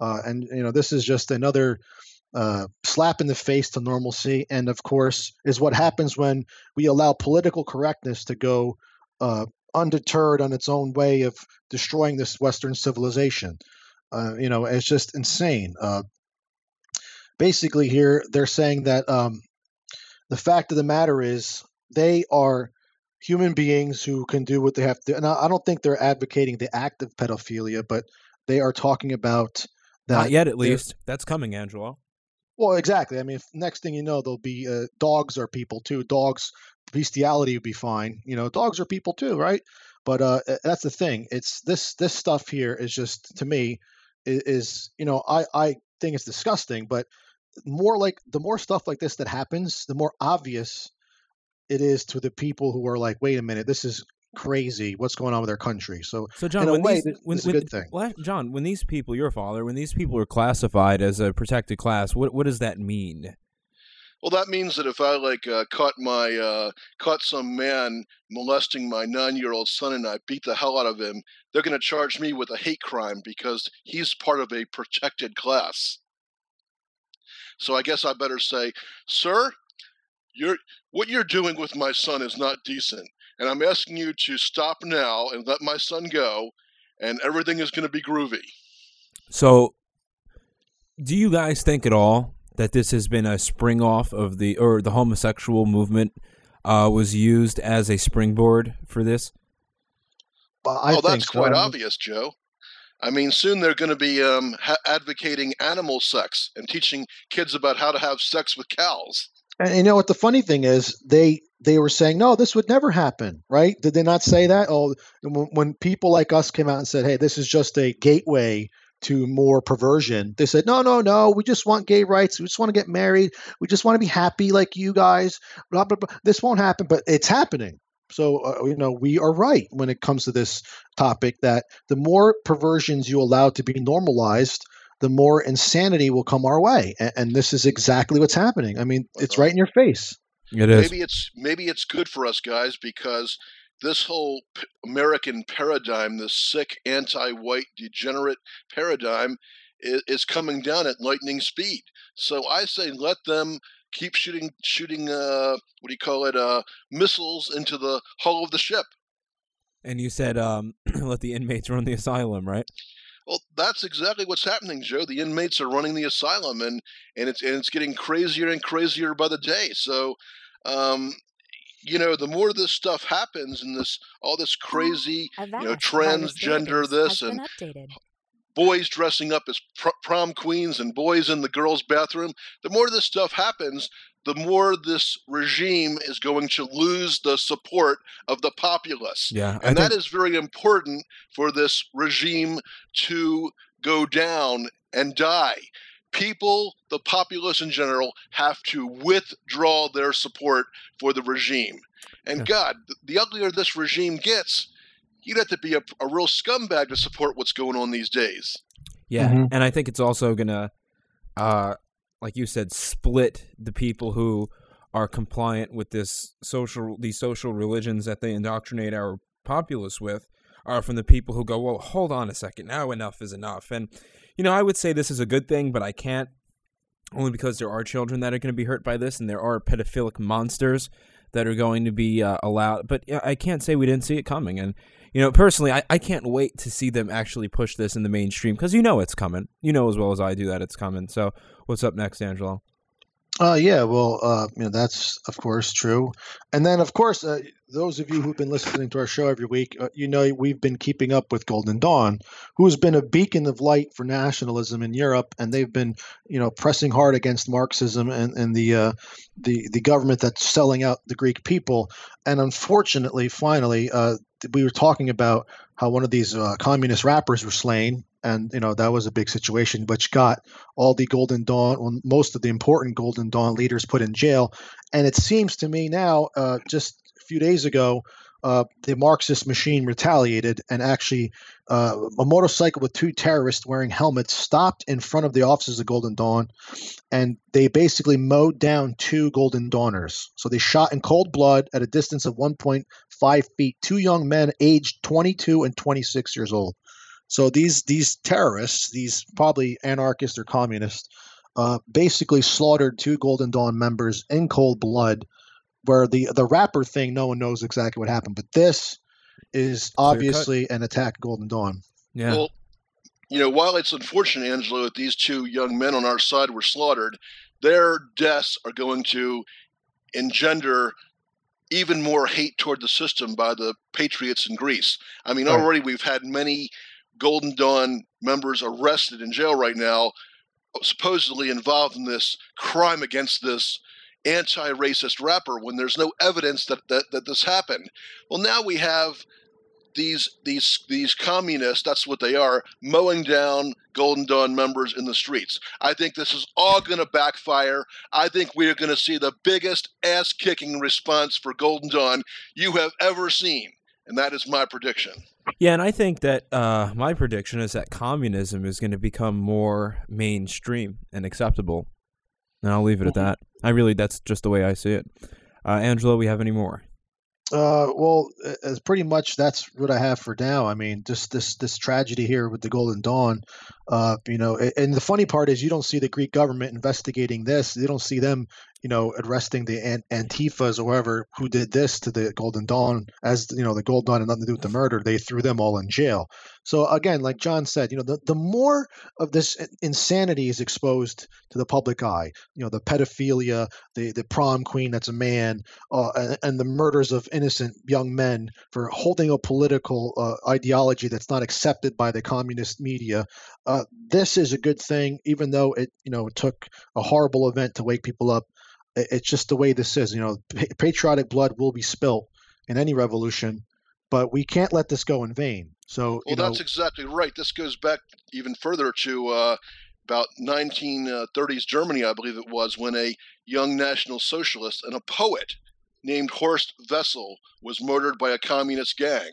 [SPEAKER 3] Uh, and you know this is just another uh, slap in the face to normalcy. And of course is what happens when we allow political correctness to go uh, undeterred on its own way of destroying this Western civilization. Uh, you know, it's just insane. Uh, basically, here they're saying that um, the fact of the matter is they are human beings who can do what they have to. And I, I don't think they're advocating the act of pedophilia, but they are talking about that.
[SPEAKER 1] Not yet, at least. That's coming, Angelo.
[SPEAKER 3] Well, exactly. I mean, next thing you know, there'll be uh, dogs are people too. Dogs bestiality would be fine. You know, dogs are people too, right? But uh, that's the thing. It's this this stuff here is just to me is, is you know I I think it's disgusting, but more like the more stuff like this that happens, the more obvious it is to the people who are like, wait a minute, this is crazy. What's going on with their country? So,
[SPEAKER 1] so John,
[SPEAKER 3] in
[SPEAKER 1] when
[SPEAKER 3] a way,
[SPEAKER 1] these,
[SPEAKER 3] this,
[SPEAKER 1] when,
[SPEAKER 3] this is a good thing.
[SPEAKER 1] Well, John, when these people, your father, when these people are classified as a protected class, what what does that mean?
[SPEAKER 2] Well, that means that if I like uh, caught my uh, caught some man molesting my nine-year-old son and I beat the hell out of him, they're going to charge me with a hate crime because he's part of a protected class. So I guess I better say, sir, you're what you're doing with my son is not decent, and I'm asking you to stop now and let my son go, and everything is going to be groovy.
[SPEAKER 1] So, do you guys think at all that this has been a spring off of the or the homosexual movement uh, was used as a springboard for this?
[SPEAKER 3] Well, I
[SPEAKER 2] oh,
[SPEAKER 3] think
[SPEAKER 2] that's
[SPEAKER 3] so.
[SPEAKER 2] quite
[SPEAKER 3] I mean,
[SPEAKER 2] obvious, Joe. I mean, soon they're going to be um, ha- advocating animal sex and teaching kids about how to have sex with cows.
[SPEAKER 3] And you know what the funny thing is, they they were saying, no, this would never happen, right? Did they not say that? Oh, when, people like us came out and said, hey, this is just a gateway to more perversion, they said, no, no, no, we just want gay rights. We just want to get married. We just want to be happy like you guys. Blah blah blah. This won't happen, but it's happening. So, uh, you know, we are right when it comes to this topic that the more perversions you allow to be normalized, the more insanity will come our way. And, and this is exactly what's happening. I mean, it's right in your face.
[SPEAKER 1] It is.
[SPEAKER 2] maybe it's maybe it's good for us guys because this whole p- American paradigm, this sick anti-white degenerate paradigm, is, is coming down at lightning speed. So I say let them keep shooting shooting uh, what do you call it uh, missiles into the hull of the ship.
[SPEAKER 1] And you said um, let the inmates run the asylum, right?
[SPEAKER 2] Well, that's exactly what's happening, Joe. The inmates are running the asylum, and and it's and it's getting crazier and crazier by the day. So, um, you know, the more this stuff happens, and this all this crazy, you know, transgender this and
[SPEAKER 6] updated.
[SPEAKER 2] Boys dressing up as pr- prom queens and boys in the girls' bathroom, the more this stuff happens, the more this regime is going to lose the support of the populace.
[SPEAKER 1] Yeah, I
[SPEAKER 2] And
[SPEAKER 1] think
[SPEAKER 2] that is very important for this regime to go down and die. People, the populace in general, have to withdraw their support for the regime. And
[SPEAKER 1] Yeah.
[SPEAKER 2] God, the uglier this regime gets, you'd have to be a, a real scumbag to support what's going on these days.
[SPEAKER 1] Yeah,
[SPEAKER 3] Mhm.
[SPEAKER 1] and I think it's also gonna, uh, like you said, split the people who are compliant with this social these social religions that they indoctrinate our populace with are from the people who go, well, hold on a second, now enough is enough, and you know I would say this is a good thing, but I can't only because there are children that are going to be hurt by this, and there are pedophilic monsters that are going to be uh, allowed. But yeah, I can't say we didn't see it coming, and you know, personally, I, I can't wait to see them actually push this in the mainstream because you know it's coming. You know as well as I do that it's coming. So, what's up next, Angelo?
[SPEAKER 3] Uh, yeah, well, uh, you know that's of course true, and then of course uh, those of you who've been listening to our show every week, uh, you know we've been keeping up with Golden Dawn, who has been a beacon of light for nationalism in Europe, and they've been you know pressing hard against Marxism and and the uh, the the government that's selling out the Greek people, and unfortunately, finally, uh, we were talking about how one of these uh, communist rappers were slain. And you know that was a big situation, which got all the Golden Dawn, well, most of the important Golden Dawn leaders put in jail. And it seems to me now, uh, just a few days ago, uh, the Marxist machine retaliated and actually uh, a motorcycle with two terrorists wearing helmets stopped in front of the offices of Golden Dawn, and they basically mowed down two Golden Dawners. So they shot in cold blood at a distance of 1.5 feet two young men aged 22 and 26 years old. So these these terrorists, these probably anarchists or communists, uh, basically slaughtered two Golden Dawn members in cold blood. Where the the rapper thing, no one knows exactly what happened, but this is obviously an attack Golden Dawn.
[SPEAKER 1] Yeah,
[SPEAKER 2] Well, you know, while it's unfortunate, Angelo, that these two young men on our side were slaughtered, their deaths are going to engender even more hate toward the system by the patriots in Greece. I mean,
[SPEAKER 3] Right.
[SPEAKER 2] already we've had many Golden Dawn members arrested in jail right now, supposedly involved in this crime against this anti-racist rapper when there's no evidence that, that, that this happened. Well, now we have these these these communists that's what they are mowing down golden dawn members in the streets i think this is all going to backfire i think we are going to see the biggest ass kicking response for golden dawn you have ever seen and that is my prediction
[SPEAKER 1] yeah, and I think that uh, my prediction is that communism is going to become more mainstream and acceptable, and I'll leave it at that. I really, that's just the way I see it. Uh, Angelo, we have any more?
[SPEAKER 3] Uh, well, as pretty much that's what I have for now. I mean, just this this tragedy here with the Golden Dawn. Uh, you know, and the funny part is you don't see the Greek government investigating this. You don't see them, you know, arresting the An- Antifas or whoever who did this to the Golden Dawn. As you know, the Golden Dawn had nothing to do with the murder. They threw them all in jail. So again, like John said, you know, the, the more of this insanity is exposed to the public eye, you know, the pedophilia, the the prom queen that's a man, uh, and, and the murders of innocent young men for holding a political uh, ideology that's not accepted by the communist media. Uh, this is a good thing, even though it you know it took a horrible event to wake people up. It, it's just the way this is. You know, patriotic blood will be spilt in any revolution, but we can't let this go in vain. So
[SPEAKER 2] well
[SPEAKER 3] you know,
[SPEAKER 2] that's exactly right this goes back even further to uh, about 1930s germany i believe it was when a young national socialist and a poet named Horst Wessel was murdered by a communist gang.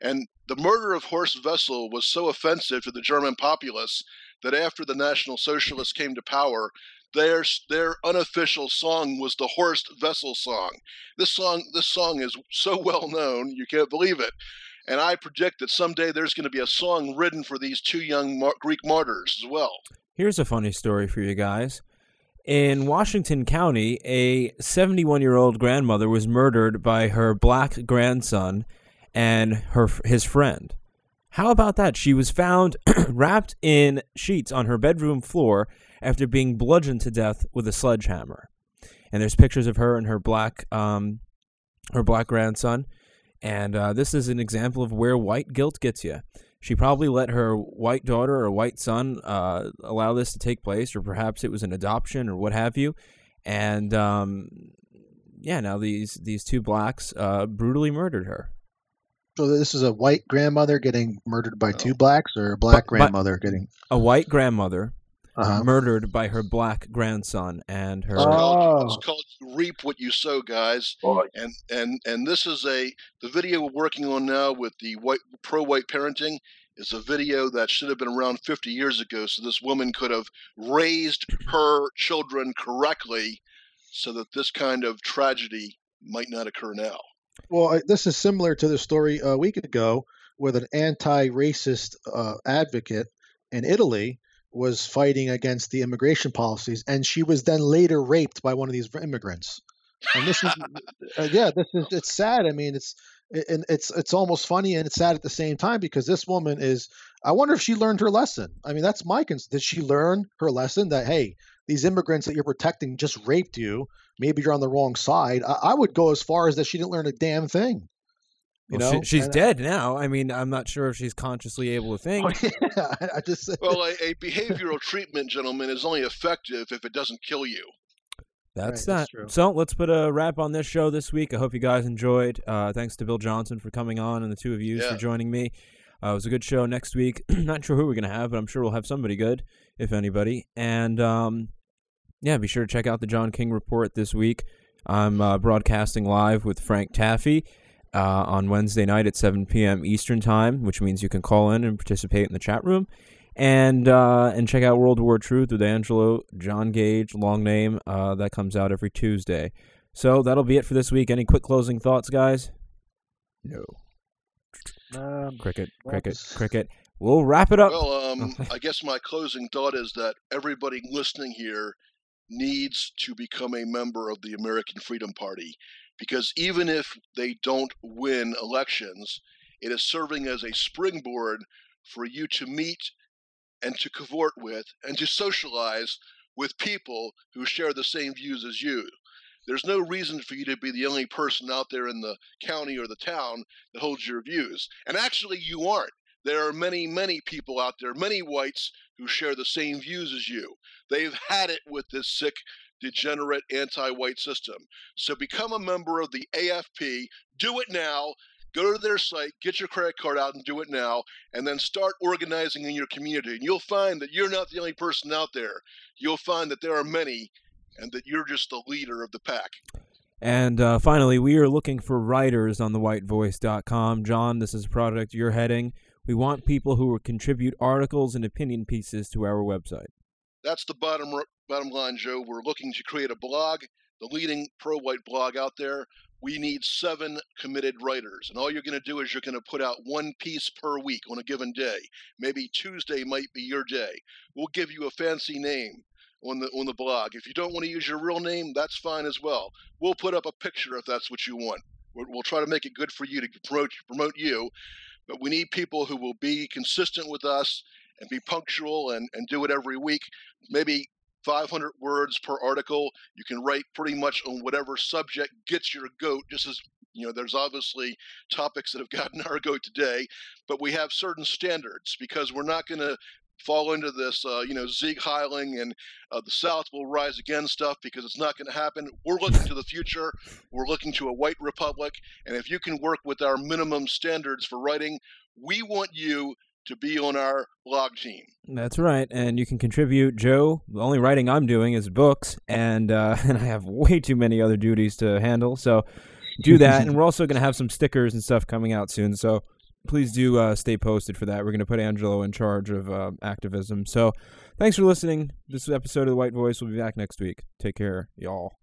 [SPEAKER 2] And the murder of Horst Wessel was so offensive to the German populace that after the National Socialists came to power, their their unofficial song was the Horst Wessel song. This song this song is so well known you can't believe it. And I predict that someday there's going to be a song written for these two young mar- Greek martyrs as well.
[SPEAKER 1] Here's a funny story for you guys. In Washington County, a 71 year old grandmother was murdered by her black grandson and her his friend. How about that? She was found wrapped in sheets on her bedroom floor after being bludgeoned to death with a sledgehammer. And there's pictures of her and her black um, her black grandson. And uh, this is an example of where white guilt gets you. She probably let her white daughter or white son uh, allow this to take place, or perhaps it was an adoption or what have you. And um, yeah, now these these two blacks uh, brutally murdered her.
[SPEAKER 3] So this is a white grandmother getting murdered by two blacks, or a black
[SPEAKER 1] But- but-
[SPEAKER 3] grandmother getting.
[SPEAKER 1] A white grandmother
[SPEAKER 3] Uh-huh.
[SPEAKER 1] murdered by her black grandson and her.
[SPEAKER 2] It's called, it's
[SPEAKER 3] Oh.
[SPEAKER 2] called reap what you sow, guys.
[SPEAKER 5] Boy,
[SPEAKER 2] And and and this is a the video we're working on now with the white pro white parenting is a video that should have been around 50 years ago, so this woman could have raised her children correctly, so that this kind of tragedy might not occur now.
[SPEAKER 3] Well, I- this is similar to the story a week ago with an anti-racist uh, advocate in Italy was fighting against the immigration policies, and she was then later raped by one of these immigrants. And this is, uh, yeah, this is it's sad. I mean, it's and it's it's almost funny and it's sad at the same time because this woman is. I wonder if she learned her lesson. I mean, that's my cons. Did she learn her lesson that hey, these immigrants that you're protecting just raped you? Maybe you're on the wrong side. I, I would go as far as that she didn't learn a damn thing. You
[SPEAKER 1] Well,
[SPEAKER 3] know,
[SPEAKER 1] she- she's
[SPEAKER 3] And-
[SPEAKER 1] dead now. I mean, I'm not sure if she's consciously able to think.
[SPEAKER 3] Oh, yeah, I- I just
[SPEAKER 2] Well, a, a behavioral treatment, gentlemen, is only effective if it doesn't kill you.
[SPEAKER 1] That's
[SPEAKER 3] Right,
[SPEAKER 1] that.
[SPEAKER 3] that's.
[SPEAKER 1] So let's put a wrap on this show this week. I hope you guys enjoyed. Uh, thanks to Bill Johnson for coming on and the two of you
[SPEAKER 2] Yeah.
[SPEAKER 1] for joining me. Uh, it was a good show next week. Not sure who we're going to have, but I'm sure we'll have somebody good, if anybody. And um, yeah, be sure to check out the John King Report this week. I'm uh, broadcasting live with Frank Taffy uh, on Wednesday night at 7 p.m. Eastern Time, which means you can call in and participate in the chat room. And uh, and check out World War Truth with Angelo, John Gage, long name. Uh, that comes out every Tuesday. So that'll be it for this week. Any quick closing thoughts, guys? No.
[SPEAKER 3] um,
[SPEAKER 1] Cricket, cricket,
[SPEAKER 3] this-
[SPEAKER 1] cricket. We'll wrap it up.
[SPEAKER 2] Well, um, I guess my closing thought is that everybody listening here needs to become a member of the American Freedom Party because even if they don't win elections, it is serving as a springboard for you to meet and to cavort with and to socialize with people who share the same views as you. There's no reason for you to be the only person out there in the county or the town that holds your views. And actually, you aren't. There are many, many people out there, many whites, who share the same views as you. They've had it with this sick, degenerate anti white system. So become a member of the AFP. Do it now. Go to their site, get your credit card out and do it now, and then start organizing in your community. And you'll find that you're not the only person out there. You'll find that there are many, and that you're just the leader of the pack.
[SPEAKER 1] And uh, finally, we are looking for writers on the whitevoice.com. John, this is a product you're heading. We want people who will contribute articles and opinion pieces to our website.
[SPEAKER 2] That's the bottom bottom line, Joe. We're looking to create a blog, the leading pro-white blog out there. We need seven committed writers, and all you're going to do is you're going to put out one piece per week on a given day. Maybe Tuesday might be your day. We'll give you a fancy name on the on the blog. If you don't want to use your real name, that's fine as well. We'll put up a picture if that's what you want. We'll, we'll try to make it good for you to promote promote you, but we need people who will be consistent with us and be punctual and, and do it every week. Maybe 500 words per article. You can write pretty much on whatever subject gets your goat, just as you know, there's obviously topics that have gotten our goat today, but we have certain standards because we're not going to fall into this, uh, you know, Sieg Heiling and uh, the South will rise again stuff because it's not going to happen. We're looking to the future. We're looking to a white republic. And if you can work with our minimum standards for writing, we want you to be on our blog team.
[SPEAKER 1] That's right, and you can contribute. Joe, the only writing I'm doing is books, and uh, and I have way too many other duties to handle. So do that, and we're also going to have some stickers and stuff coming out soon. So please do uh, stay posted for that. We're going to put Angelo in charge of uh, activism. So thanks for listening. This episode of the White Voice. We'll be back next week. Take care, y'all.